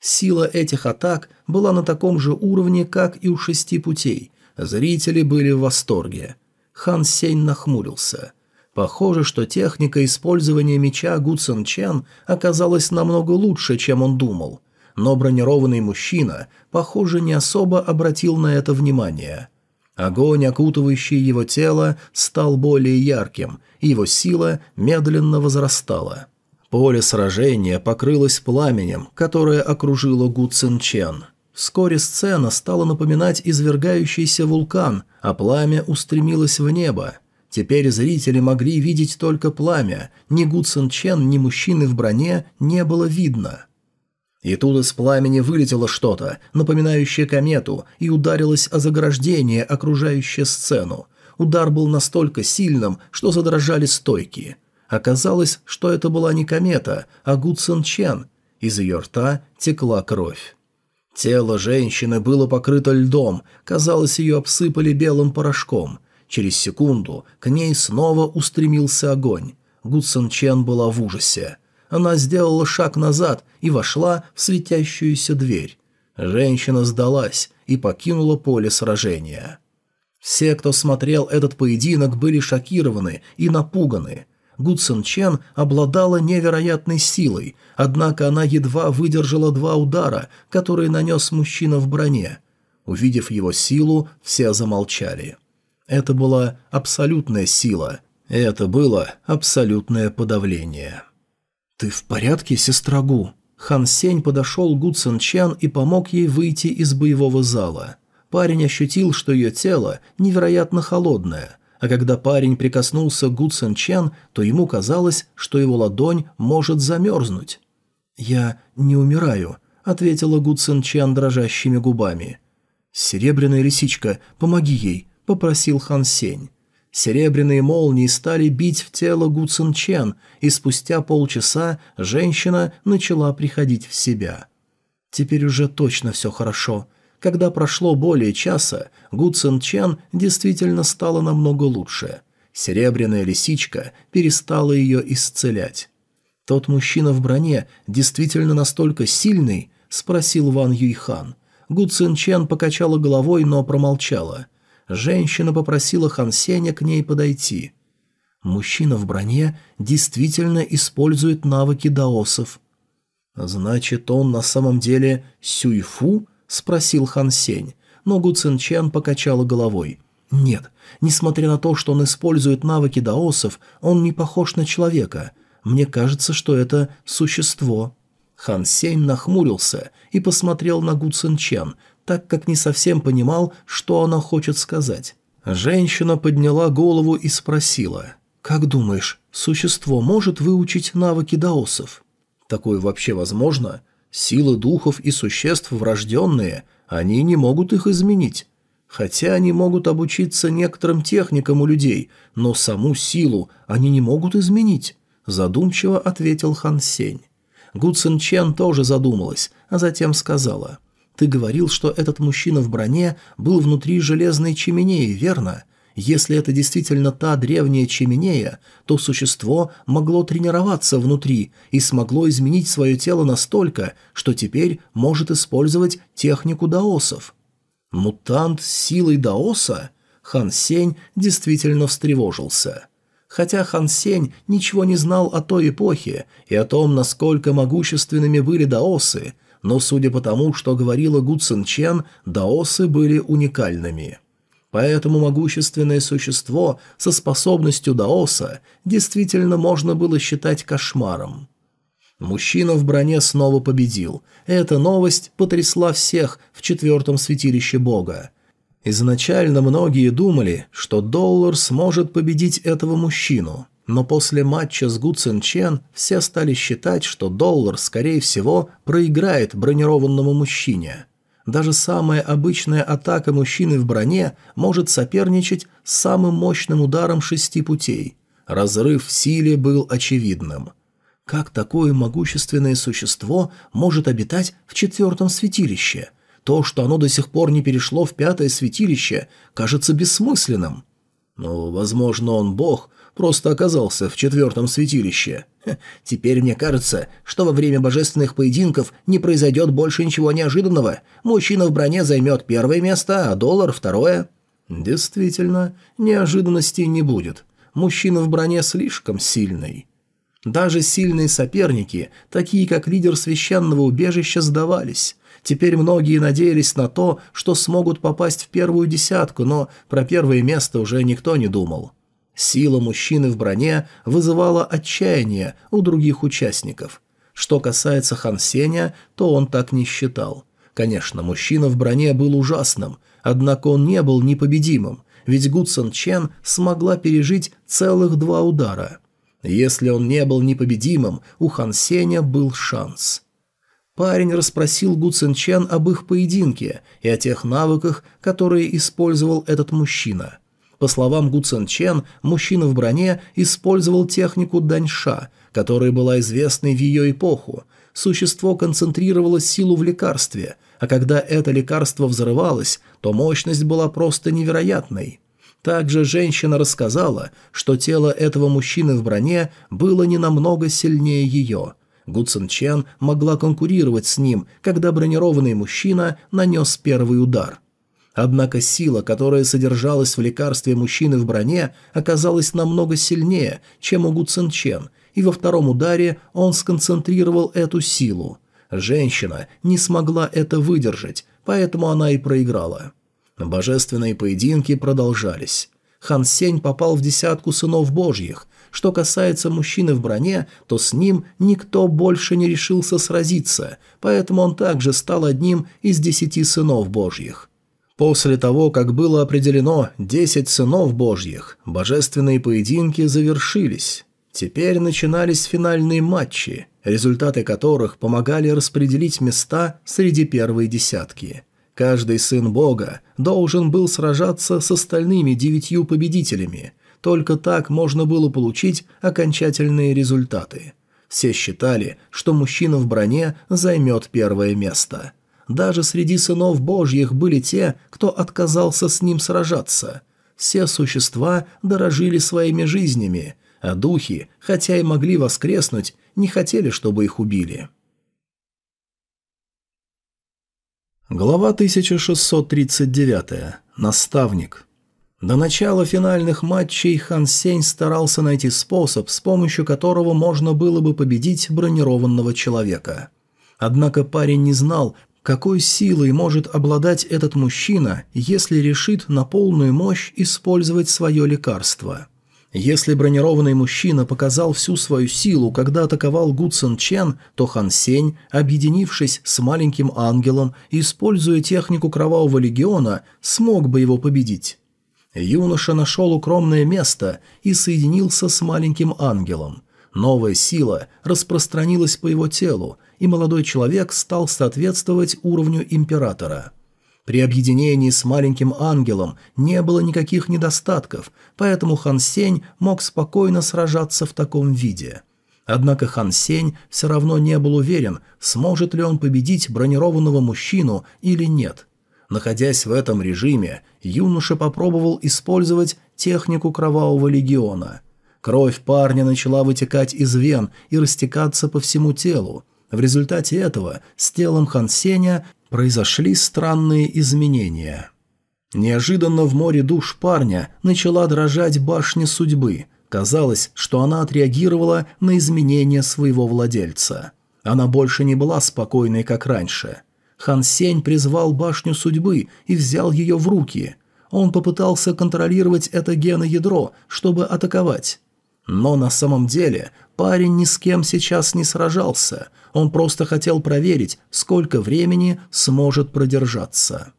Сила этих атак была на таком же уровне, как и у шести путей. Зрители были в восторге. Хан Сень нахмурился – Похоже, что техника использования меча Гу Цин Чен оказалась намного лучше, чем он думал. Но бронированный мужчина, похоже, не особо обратил на это внимание. Огонь, окутывающий его тело, стал более ярким, и его сила медленно возрастала. Поле сражения покрылось пламенем, которое окружило Гу Цин. Вскоре сцена стала напоминать извергающийся вулкан, а пламя устремилось в небо. Теперь зрители могли видеть только пламя, ни Гу Цин ни мужчины в броне не было видно. И тут из пламени вылетело что-то, напоминающее комету, и ударилось о заграждение, окружающее сцену. Удар был настолько сильным, что задрожали стойки. Оказалось, что это была не комета, а Гу Цин Чен. Из ее рта текла кровь. Тело женщины было покрыто льдом, казалось, ее обсыпали белым порошком – Через секунду к ней снова устремился огонь. Гудсон Чен была в ужасе. Она сделала шаг назад и вошла в светящуюся дверь. Женщина сдалась и покинула поле сражения. Все, кто смотрел этот поединок, были шокированы и напуганы. Гудсон Чен обладала невероятной силой, однако она едва выдержала два удара, которые нанес мужчина в броне. Увидев его силу, все замолчали. Это была абсолютная сила. Это было абсолютное подавление. «Ты в порядке, сестра Гу?» Хан Сень подошел Гу Цин Чан и помог ей выйти из боевого зала. Парень ощутил, что ее тело невероятно холодное, а когда парень прикоснулся к Гу Цин Чан, то ему казалось, что его ладонь может замерзнуть. «Я не умираю», — ответила Гу Цин Чан дрожащими губами. «Серебряная лисичка, помоги ей, – попросил Хан Сень. Серебряные молнии стали бить в тело Гу Цин Чен, и спустя полчаса женщина начала приходить в себя. Теперь уже точно все хорошо. Когда прошло более часа, Гу Цин Чен действительно стало намного лучше. Серебряная лисичка перестала ее исцелять. «Тот мужчина в броне действительно настолько сильный?» – спросил Ван Юйхан. Гу Цин Чен покачала головой, но промолчала. Женщина попросила Хан Сеня к ней подойти. Мужчина в броне действительно использует навыки даосов. «Значит, он на самом деле Сюйфу?» – спросил Хан Сень, но Гу Цин Чен покачала головой. «Нет, несмотря на то, что он использует навыки даосов, он не похож на человека. Мне кажется, что это существо». Хан Сень нахмурился и посмотрел на Гу Цин Чен, так как не совсем понимал, что она хочет сказать. Женщина подняла голову и спросила, «Как думаешь, существо может выучить навыки даосов?» Такое вообще возможно? Силы духов и существ врожденные, они не могут их изменить. Хотя они могут обучиться некоторым техникам у людей, но саму силу они не могут изменить, задумчиво ответил Хан Сень. Гу Цин Чен тоже задумалась, а затем сказала. «Ты говорил, что этот мужчина в броне был внутри железной чеменеи, верно? Если это действительно та древняя чеменея, то существо могло тренироваться внутри и смогло изменить свое тело настолько, что теперь может использовать технику даосов. Мутант с силой даоса? Хан Сень действительно встревожился. Хотя Хан Сень ничего не знал о той эпохе и о том, насколько могущественными были даосы, но судя по тому, что говорила Гу Цин Чен, даосы были уникальными. Поэтому могущественное существо со способностью даоса действительно можно было считать кошмаром. Мужчина в броне снова победил. Эта новость потрясла всех в четвертом святилище бога. Изначально многие думали, что Доллар сможет победить этого мужчину, но после матча с Гу Цин Чен все стали считать, что Доллар, скорее всего, проиграет бронированному мужчине – даже самая обычная атака мужчины в броне может соперничать с самым мощным ударом шести путей. Разрыв в силе был очевидным. Как такое могущественное существо может обитать в четвертом святилище? То, что оно до сих пор не перешло в пятое святилище, кажется бессмысленным. Но, возможно, он бог, просто оказался в четвертом святилище. Теперь мне кажется, что во время божественных поединков не произойдет больше ничего неожиданного. Мужчина в броне займет первое место, а доллар – второе. Действительно, неожиданностей не будет. Мужчина в броне слишком сильный. Даже сильные соперники, такие как лидер священного убежища, сдавались. Теперь многие надеялись на то, что смогут попасть в первую десятку, но про первое место уже никто не думал. Сила мужчины в броне вызывала отчаяние у других участников. Что касается Хан Сеня, то он так не считал. Конечно, мужчина в броне был ужасным, однако он не был непобедимым, ведь Гу Цен Чен смогла пережить целых два удара. Если он не был непобедимым, у Хан Сеня был шанс. Парень расспросил Гу Цин Чен об их поединке и о тех навыках, которые использовал этот мужчина. По словам Гу Цин Чен, мужчина в броне использовал технику даньша, которая была известной в ее эпоху. Существо концентрировало силу в лекарстве, а когда это лекарство взрывалось, то мощность была просто невероятной. Также женщина рассказала, что тело этого мужчины в броне было не намного сильнее ее. Гу Цин Чен могла конкурировать с ним, когда бронированный мужчина нанес первый удар. Однако сила, которая содержалась в лекарстве мужчины в броне, оказалась намного сильнее, чем у Гу Цин Чен, и во втором ударе он сконцентрировал эту силу. Женщина не смогла это выдержать, поэтому она и проиграла. Божественные поединки продолжались. Хан Сень попал в десятку сынов божьих. Что касается мужчины в броне, то с ним никто больше не решился сразиться, поэтому он также стал одним из десяти сынов божьих. После того, как было определено десять сынов божьих, божественные поединки завершились. Теперь начинались финальные матчи, результаты которых помогали распределить места среди первой десятки. Каждый сын бога должен был сражаться с остальными девятью победителями. Только так можно было получить окончательные результаты. Все считали, что мужчина в броне займет первое место – даже среди сынов Божьих были те, кто отказался с ним сражаться. Все существа дорожили своими жизнями, а духи, хотя и могли воскреснуть, не хотели, чтобы их убили. Глава 1639. Наставник. До начала финальных матчей Хан Сень старался найти способ, с помощью которого можно было бы победить бронированного человека. Однако парень не знал, какой силой может обладать этот мужчина, если решит на полную мощь использовать свое лекарство. Если бронированный мужчина показал всю свою силу, когда атаковал Гу Цин Чен, то Хан Сень, объединившись с маленьким ангелом и используя технику Кровавого Легиона, смог бы его победить. Юноша нашел укромное место и соединился с маленьким ангелом. Новая сила распространилась по его телу, и молодой человек стал соответствовать уровню императора – при объединении с маленьким ангелом не было никаких недостатков, поэтому Хан Сень мог спокойно сражаться в таком виде. Однако Хан Сень все равно не был уверен, сможет ли он победить бронированного мужчину или нет. Находясь в этом режиме, юноша попробовал использовать технику Кровавого Легиона. Кровь парня начала вытекать из вен и растекаться по всему телу. В результате этого с телом Хан Сеня произошли странные изменения. Неожиданно в море душ парня начала дрожать башня судьбы. Казалось, что она отреагировала на изменения своего владельца. Она больше не была спокойной, как раньше. Хан Сень призвал башню судьбы и взял ее в руки. Он попытался контролировать это геноядро, чтобы атаковать. Но на самом деле парень ни с кем сейчас не сражался – он просто хотел проверить, сколько времени сможет продержаться.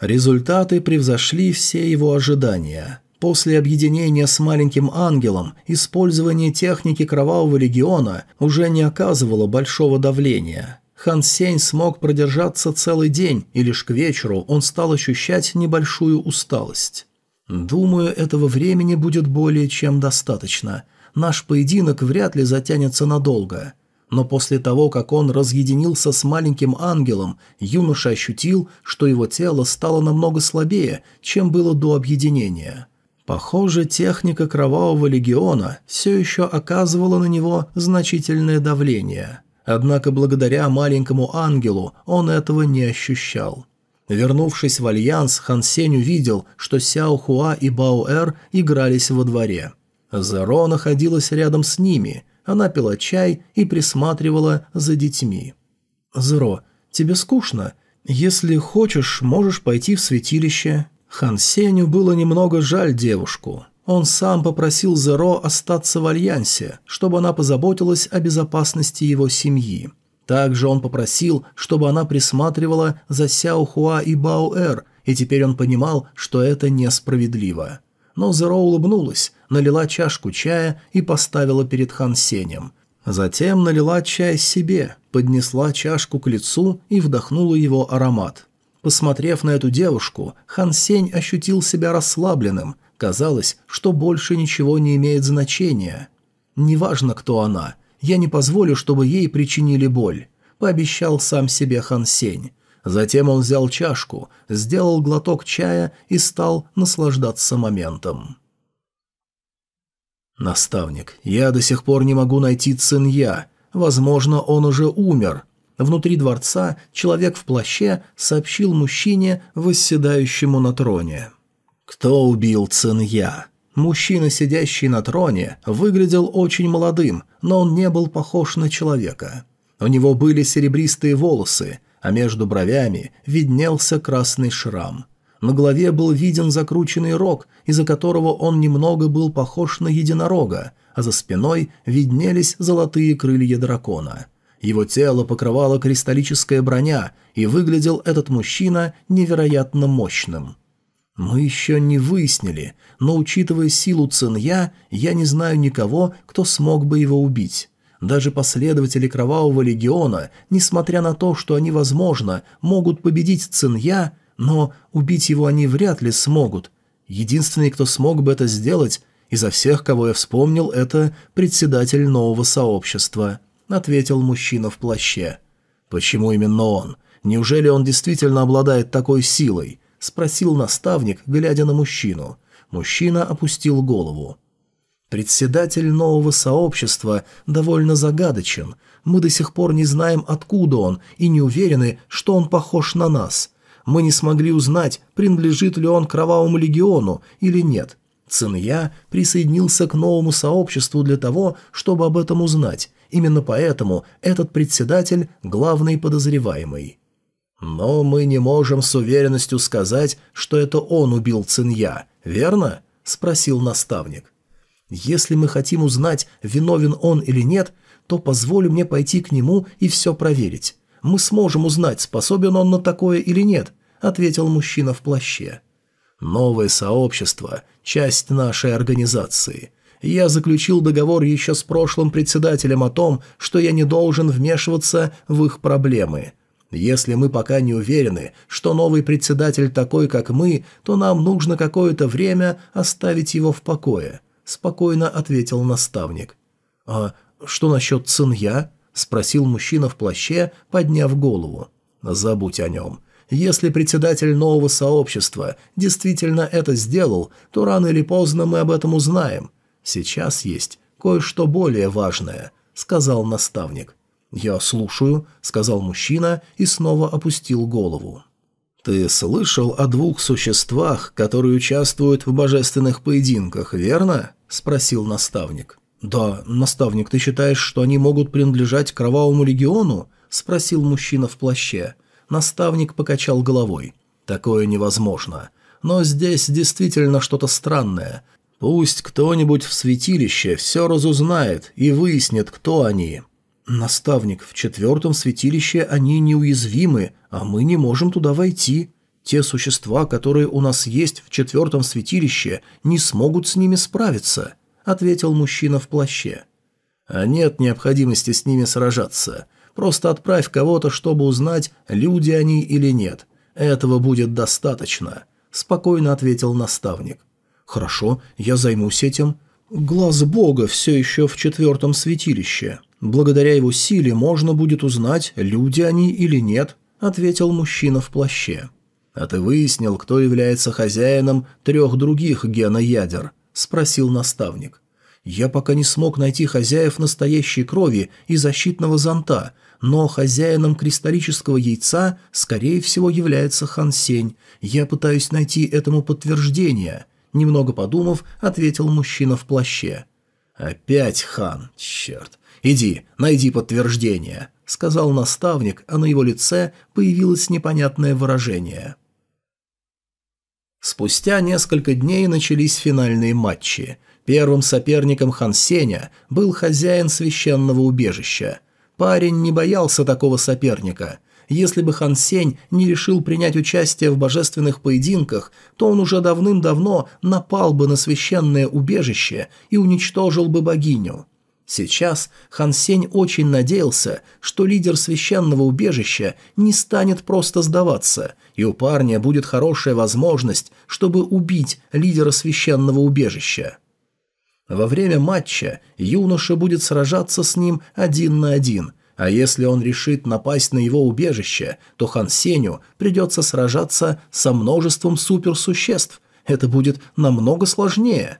Результаты превзошли все его ожидания. После объединения с маленьким ангелом использование техники Кровавого Легиона уже не оказывало большого давления. Хан Сень смог продержаться целый день, и лишь к вечеру он стал ощущать небольшую усталость. «Думаю, этого времени будет более чем достаточно. Наш поединок вряд ли затянется надолго но после того, как он разъединился с маленьким ангелом, юноша ощутил, что его тело стало намного слабее, чем было до объединения. Похоже, техника Кровавого Легиона все еще оказывала на него значительное давление. Однако благодаря маленькому ангелу он этого не ощущал. Вернувшись в Альянс, Хан Сень увидел, что Сяо Хуа и Бао Эр игрались во дворе. Зеро находилась рядом с ними – она пила чай и присматривала за детьми. «Зеро, тебе скучно? Если хочешь, можешь пойти в святилище». Хан Сеню было немного жаль девушку. Он сам попросил Зеро остаться в Альянсе, чтобы она позаботилась о безопасности его семьи. Также он попросил, чтобы она присматривала за Сяо Хуа и Бао Эр, и теперь он понимал, что это несправедливо но Зеро улыбнулась, налила чашку чая и поставила перед Хан Сенем. Затем налила чай себе, поднесла чашку к лицу и вдохнула его аромат. Посмотрев на эту девушку, Хан Сень ощутил себя расслабленным. Казалось, что больше ничего не имеет значения. «Неважно, кто она, я не позволю, чтобы ей причинили боль», – пообещал сам себе Хан Сень. Затем он взял чашку, сделал глоток чая и стал наслаждаться моментом. «Наставник, я до сих пор не могу найти Цинья. Возможно, он уже умер». Внутри дворца человек в плаще сообщил мужчине, восседающему на троне. «Кто убил Цинья?» Мужчина, сидящий на троне, выглядел очень молодым, но он не был похож на человека. У него были серебристые волосы, а между бровями виднелся красный шрам. На голове был виден закрученный рог, из-за которого он немного был похож на единорога, а за спиной виднелись золотые крылья дракона. Его тело покрывала кристаллическая броня, и выглядел этот мужчина невероятно мощным. Мы еще не выяснили, но учитывая силу Цинья, я не знаю никого, кто смог бы его убить. Даже последователи Кровавого Легиона, несмотря на то, что они, возможно, могут победить Цинья, но убить его они вряд ли смогут. Единственный, кто смог бы это сделать, изо всех, кого я вспомнил, это председатель нового сообщества», — ответил мужчина в плаще. «Почему именно он? Неужели он действительно обладает такой силой?» — спросил наставник, глядя на мужчину. Мужчина опустил голову. Председатель нового сообщества довольно загадочен. Мы до сих пор не знаем, откуда он, и не уверены, что он похож на нас. Мы не смогли узнать, принадлежит ли он Кровавому легиону или нет. Цинья присоединился к новому сообществу для того, чтобы об этом узнать. Именно поэтому этот председатель – главный подозреваемый. Но мы не можем с уверенностью сказать, что это он убил Цинья, верно? – спросил наставник. Если мы хотим узнать, виновен он или нет, то позволю мне пойти к нему и все проверить. Мы сможем узнать, способен он на такое или нет, ответил мужчина в плаще. Новое сообщество – часть нашей организации. Я заключил договор еще с прошлым председателем о том, что я не должен вмешиваться в их проблемы. Если мы пока не уверены, что новый председатель такой, как мы, то нам нужно какое-то время оставить его в покое», – спокойно ответил наставник. «А что насчет Цинья?» – спросил мужчина в плаще, подняв голову. «Забудь о нем. Если председатель нового сообщества действительно это сделал, то рано или поздно мы об этом узнаем. Сейчас есть кое-что более важное», — сказал наставник. «Я слушаю», — сказал мужчина и снова опустил голову. «Ты слышал о двух существах, которые участвуют в божественных поединках, верно?» — спросил наставник. «Да, наставник, ты считаешь, что они могут принадлежать Кровавому легиону?» — спросил мужчина в плаще. Наставник покачал головой. «Такое невозможно. Но здесь действительно что-то странное. Пусть кто-нибудь в святилище все разузнает и выяснит, кто они». «Наставник, в четвертом святилище они неуязвимы, а мы не можем туда войти. Те существа, которые у нас есть в четвертом святилище, не смогут с ними справиться», — ответил мужчина в плаще. «А нет необходимости с ними сражаться. Просто отправь кого-то, чтобы узнать, люди они или нет. Этого будет достаточно», – спокойно ответил наставник. «Хорошо, я займусь этим. Глаз Бога все еще в четвертом святилище. Благодаря его силе можно будет узнать, люди они или нет», – ответил мужчина в плаще. «А ты выяснил, кто является хозяином трех других геноядер?» – спросил наставник. «Я пока не смог найти хозяев настоящей крови и защитного зонта, но хозяином кристаллического яйца, скорее всего, является Хан Сень. Я пытаюсь найти этому подтверждение. Немного подумав, ответил мужчина в плаще. «Опять Хан, черт. Иди, найди подтверждение», — сказал наставник, а на его лице появилось непонятное выражение. Спустя несколько дней начались финальные матчи. Первым соперником Хан Сеня был хозяин священного убежища. Парень не боялся такого соперника. Если бы Хан Сень не решил принять участие в божественных поединках, то он уже давным-давно напал бы на священное убежище и уничтожил бы богиню. Сейчас Хан Сень очень надеялся, что лидер священного убежища не станет просто сдаваться, и у парня будет хорошая возможность, чтобы убить лидера священного убежища. Во время матча юноша будет сражаться с ним один на один, а если он решит напасть на его убежище, то Хан Сеню придется сражаться со множеством суперсуществ. Это будет намного сложнее.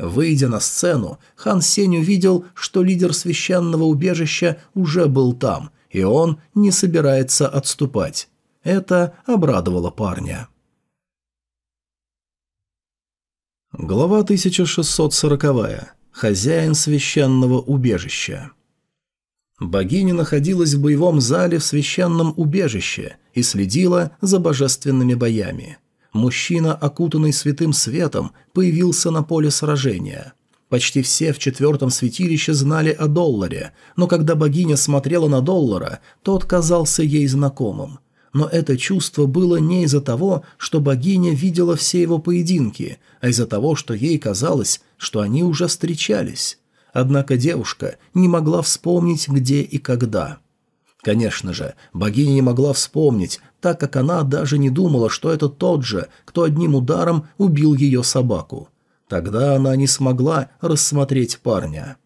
Выйдя на сцену, Хан Сень увидел, что лидер священного убежища уже был там, и он не собирается отступать. Это обрадовало парня. Глава 1640. Хозяин священного убежища. Богиня находилась в боевом зале в священном убежище и следила за божественными боями. Мужчина, окутанный святым светом, появился на поле сражения. Почти все в четвертом святилище знали о долларе, но когда богиня смотрела на доллара, тот казался ей знакомым – но это чувство было не из-за того, что богиня видела все его поединки, а из-за того, что ей казалось, что они уже встречались. Однако девушка не могла вспомнить, где и когда. Конечно же, богиня не могла вспомнить, так как она даже не думала, что это тот же, кто одним ударом убил ее собаку. Тогда она не смогла рассмотреть парня.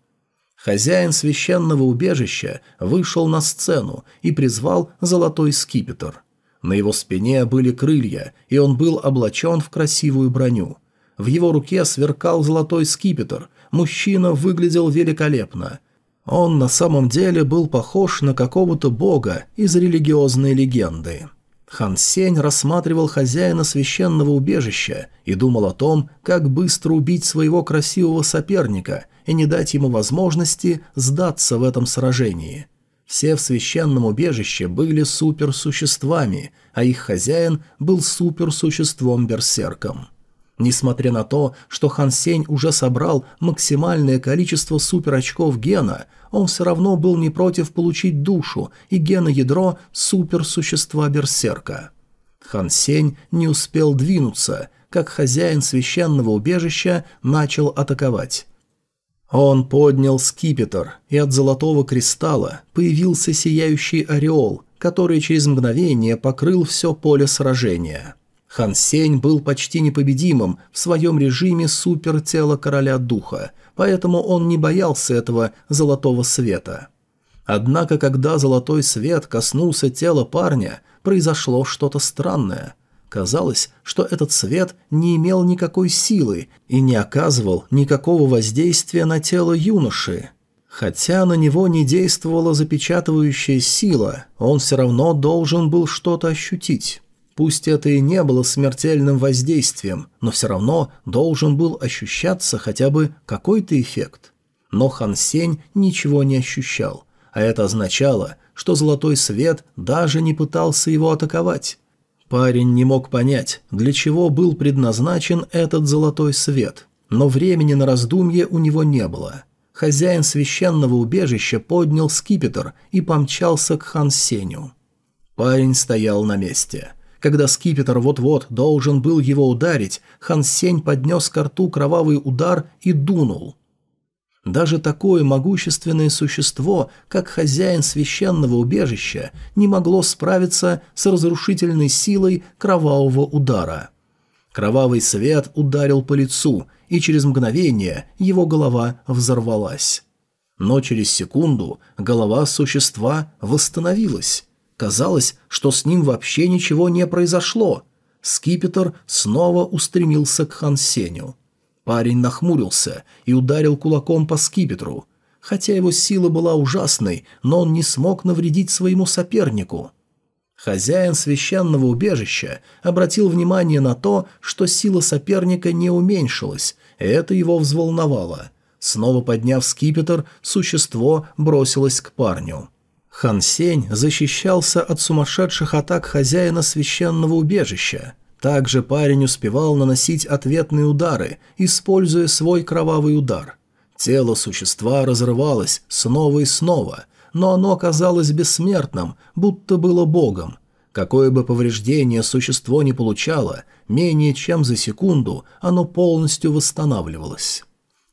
Хозяин священного убежища вышел на сцену и призвал золотой скипетр. На его спине были крылья, и он был облачен в красивую броню. В его руке сверкал золотой скипетр, мужчина выглядел великолепно. Он на самом деле был похож на какого-то бога из религиозной легенды. Хан Сень рассматривал хозяина священного убежища и думал о том, как быстро убить своего красивого соперника и не дать ему возможности сдаться в этом сражении. Все в священном убежище были суперсуществами, а их хозяин был суперсуществом-берсерком. Несмотря на то, что Хан Сень уже собрал максимальное количество суперочков гена, он все равно был не против получить душу и геноядро суперсущества-берсерка. Хан Сень не успел двинуться, как хозяин священного убежища начал атаковать. Он поднял скипетр, и от золотого кристалла появился сияющий ореол, который через мгновение покрыл все поле сражения. Хан Сень был почти непобедимым в своем режиме супертела короля духа, поэтому он не боялся этого золотого света. Однако, когда золотой свет коснулся тела парня, произошло что-то странное. Казалось, что этот свет не имел никакой силы и не оказывал никакого воздействия на тело юноши. Хотя на него не действовала запечатывающая сила, он все равно должен был что-то ощутить. Пусть это и не было смертельным воздействием, но все равно должен был ощущаться хотя бы какой-то эффект. Но Хан Сень ничего не ощущал, а это означало, что золотой свет даже не пытался его атаковать. Парень не мог понять, для чего был предназначен этот золотой свет, но времени на раздумье у него не было. Хозяин священного убежища поднял скипетр и помчался к Хан Сеню. Парень стоял на месте – когда скипетр вот-вот должен был его ударить, Хан Сень поднес к рту кровавый удар и дунул. Даже такое могущественное существо, как хозяин священного убежища, не могло справиться с разрушительной силой кровавого удара. Кровавый свет ударил по лицу, и через мгновение его голова взорвалась. Но через секунду голова существа восстановилась. Казалось, что с ним вообще ничего не произошло. Скипетр снова устремился к Хан Сеню. Парень нахмурился и ударил кулаком по скипетру. Хотя его сила была ужасной, но он не смог навредить своему сопернику. Хозяин священного убежища обратил внимание на то, что сила соперника не уменьшилась, и это его взволновало. Снова подняв скипетр, существо бросилось к парню. Хан Сень защищался от сумасшедших атак хозяина священного убежища. Также парень успевал наносить ответные удары, используя свой кровавый удар. Тело существа разрывалось снова и снова, но оно оказалось бессмертным, будто было богом. Какое бы повреждение существо не получало, менее чем за секунду оно полностью восстанавливалось.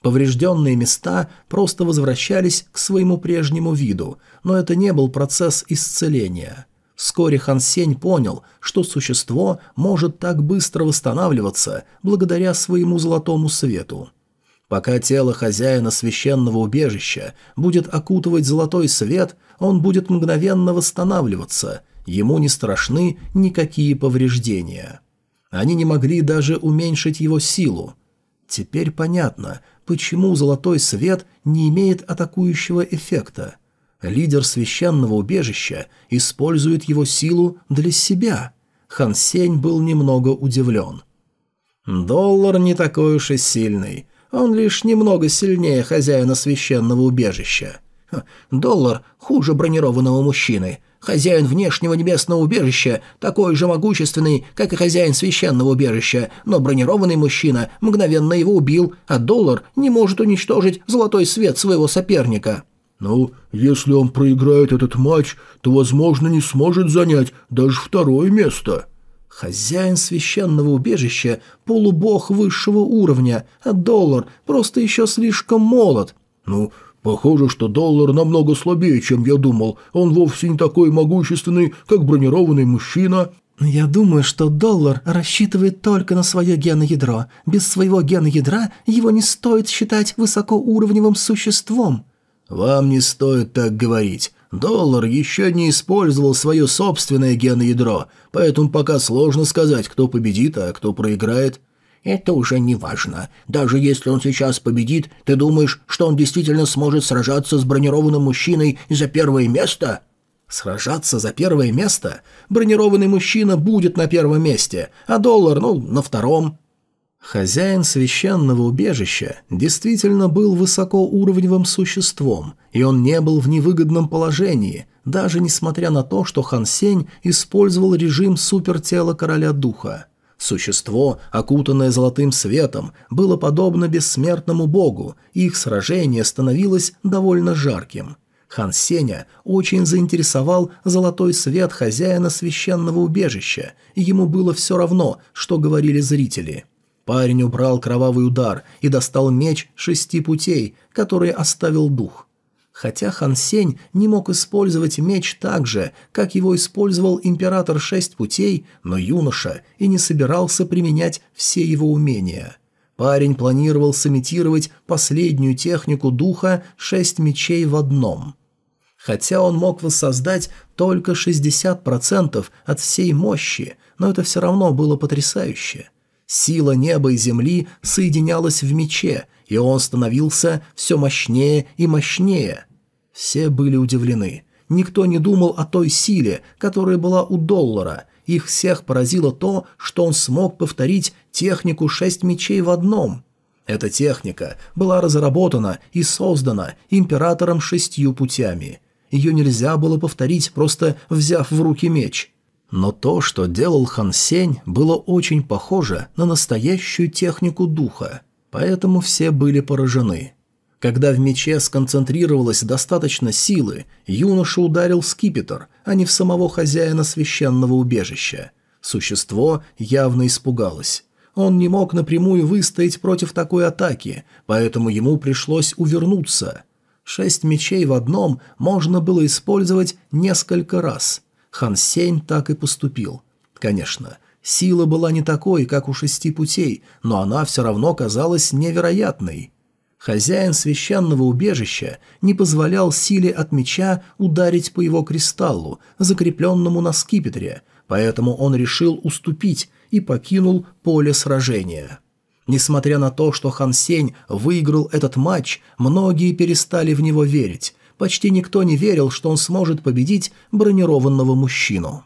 Поврежденные места просто возвращались к своему прежнему виду, но это не был процесс исцеления. Вскоре Хан Сень понял, что существо может так быстро восстанавливаться благодаря своему золотому свету. Пока тело хозяина священного убежища будет окутывать золотой свет, он будет мгновенно восстанавливаться, ему не страшны никакие повреждения. Они не могли даже уменьшить его силу. Теперь понятно, почему золотой свет не имеет атакующего эффекта. Лидер священного убежища использует его силу для себя. Хан Сень был немного удивлен. «Доллар не такой уж и сильный. Он лишь немного сильнее хозяина священного убежища. Доллар хуже бронированного мужчины. Хозяин внешнего небесного убежища такой же могущественный, как и хозяин священного убежища, но бронированный мужчина мгновенно его убил, а доллар не может уничтожить золотой свет своего соперника. «Ну, если он проиграет этот матч, то, возможно, не сможет занять даже второе место». Хозяин священного убежища – полубог высшего уровня, а доллар просто еще слишком молод. «Ну, Похоже, что доллар намного слабее, чем я думал. Он вовсе не такой могущественный, как бронированный мужчина. Я думаю, что доллар рассчитывает только на свое геноядро. Без своего геноядра его не стоит считать высокоуровневым существом. Вам не стоит так говорить. Доллар еще не использовал свое собственное геноядро, поэтому пока сложно сказать, кто победит, а кто проиграет. Это уже не важно. Даже если он сейчас победит, ты думаешь, что он действительно сможет сражаться с бронированным мужчиной за первое место?» Сражаться за первое место? Бронированный мужчина будет на первом месте, а доллар, ну, на втором. Хозяин священного убежища действительно был высокоуровневым существом, и он не был в невыгодном положении, даже несмотря на то, что Хан Сень использовал режим супертела короля духа. Существо, окутанное золотым светом, было подобно бессмертному богу, и их сражение становилось довольно жарким. Хан Сеня очень заинтересовал золотой свет хозяина священного убежища, и ему было все равно, что говорили зрители. Парень убрал кровавый удар и достал меч шести путей, который оставил дух. Хотя Хан Сень не мог использовать меч так же, как его использовал император шесть путей, но юноша и не собирался применять все его умения – Парень планировал сымитировать последнюю технику духа «шесть мечей в одном». Хотя он мог воссоздать только 60% от всей мощи, но это все равно было потрясающе. Сила неба и земли соединялась в мече, и он становился все мощнее и мощнее. Все были удивлены. Никто не думал о той силе, которая была у доллара. Их всех поразило то, что он смог повторить технику шесть мечей в одном. Эта техника была разработана и создана императором шестью путями – ее нельзя было повторить, просто взяв в руки меч. Но то, что делал Хан Сень, было очень похоже на настоящую технику духа, поэтому все были поражены. Когда в мече сконцентрировалось достаточно силы, юноша ударил скипетр, а не в самого хозяина священного убежища. Существо явно испугалось. Он не мог напрямую выстоять против такой атаки, поэтому ему пришлось увернуться – Шесть мечей в одном можно было использовать несколько раз. Хан Сень так и поступил. Конечно, сила была не такой, как у шести путей, но она все равно казалась невероятной. Хозяин священного убежища не позволял силе от меча ударить по его кристаллу, закрепленному на скипетре, поэтому он решил уступить и покинул поле сражения. Несмотря на то, что Хан Сень выиграл этот матч, многие перестали в него верить. Почти никто не верил, что он сможет победить бронированного мужчину.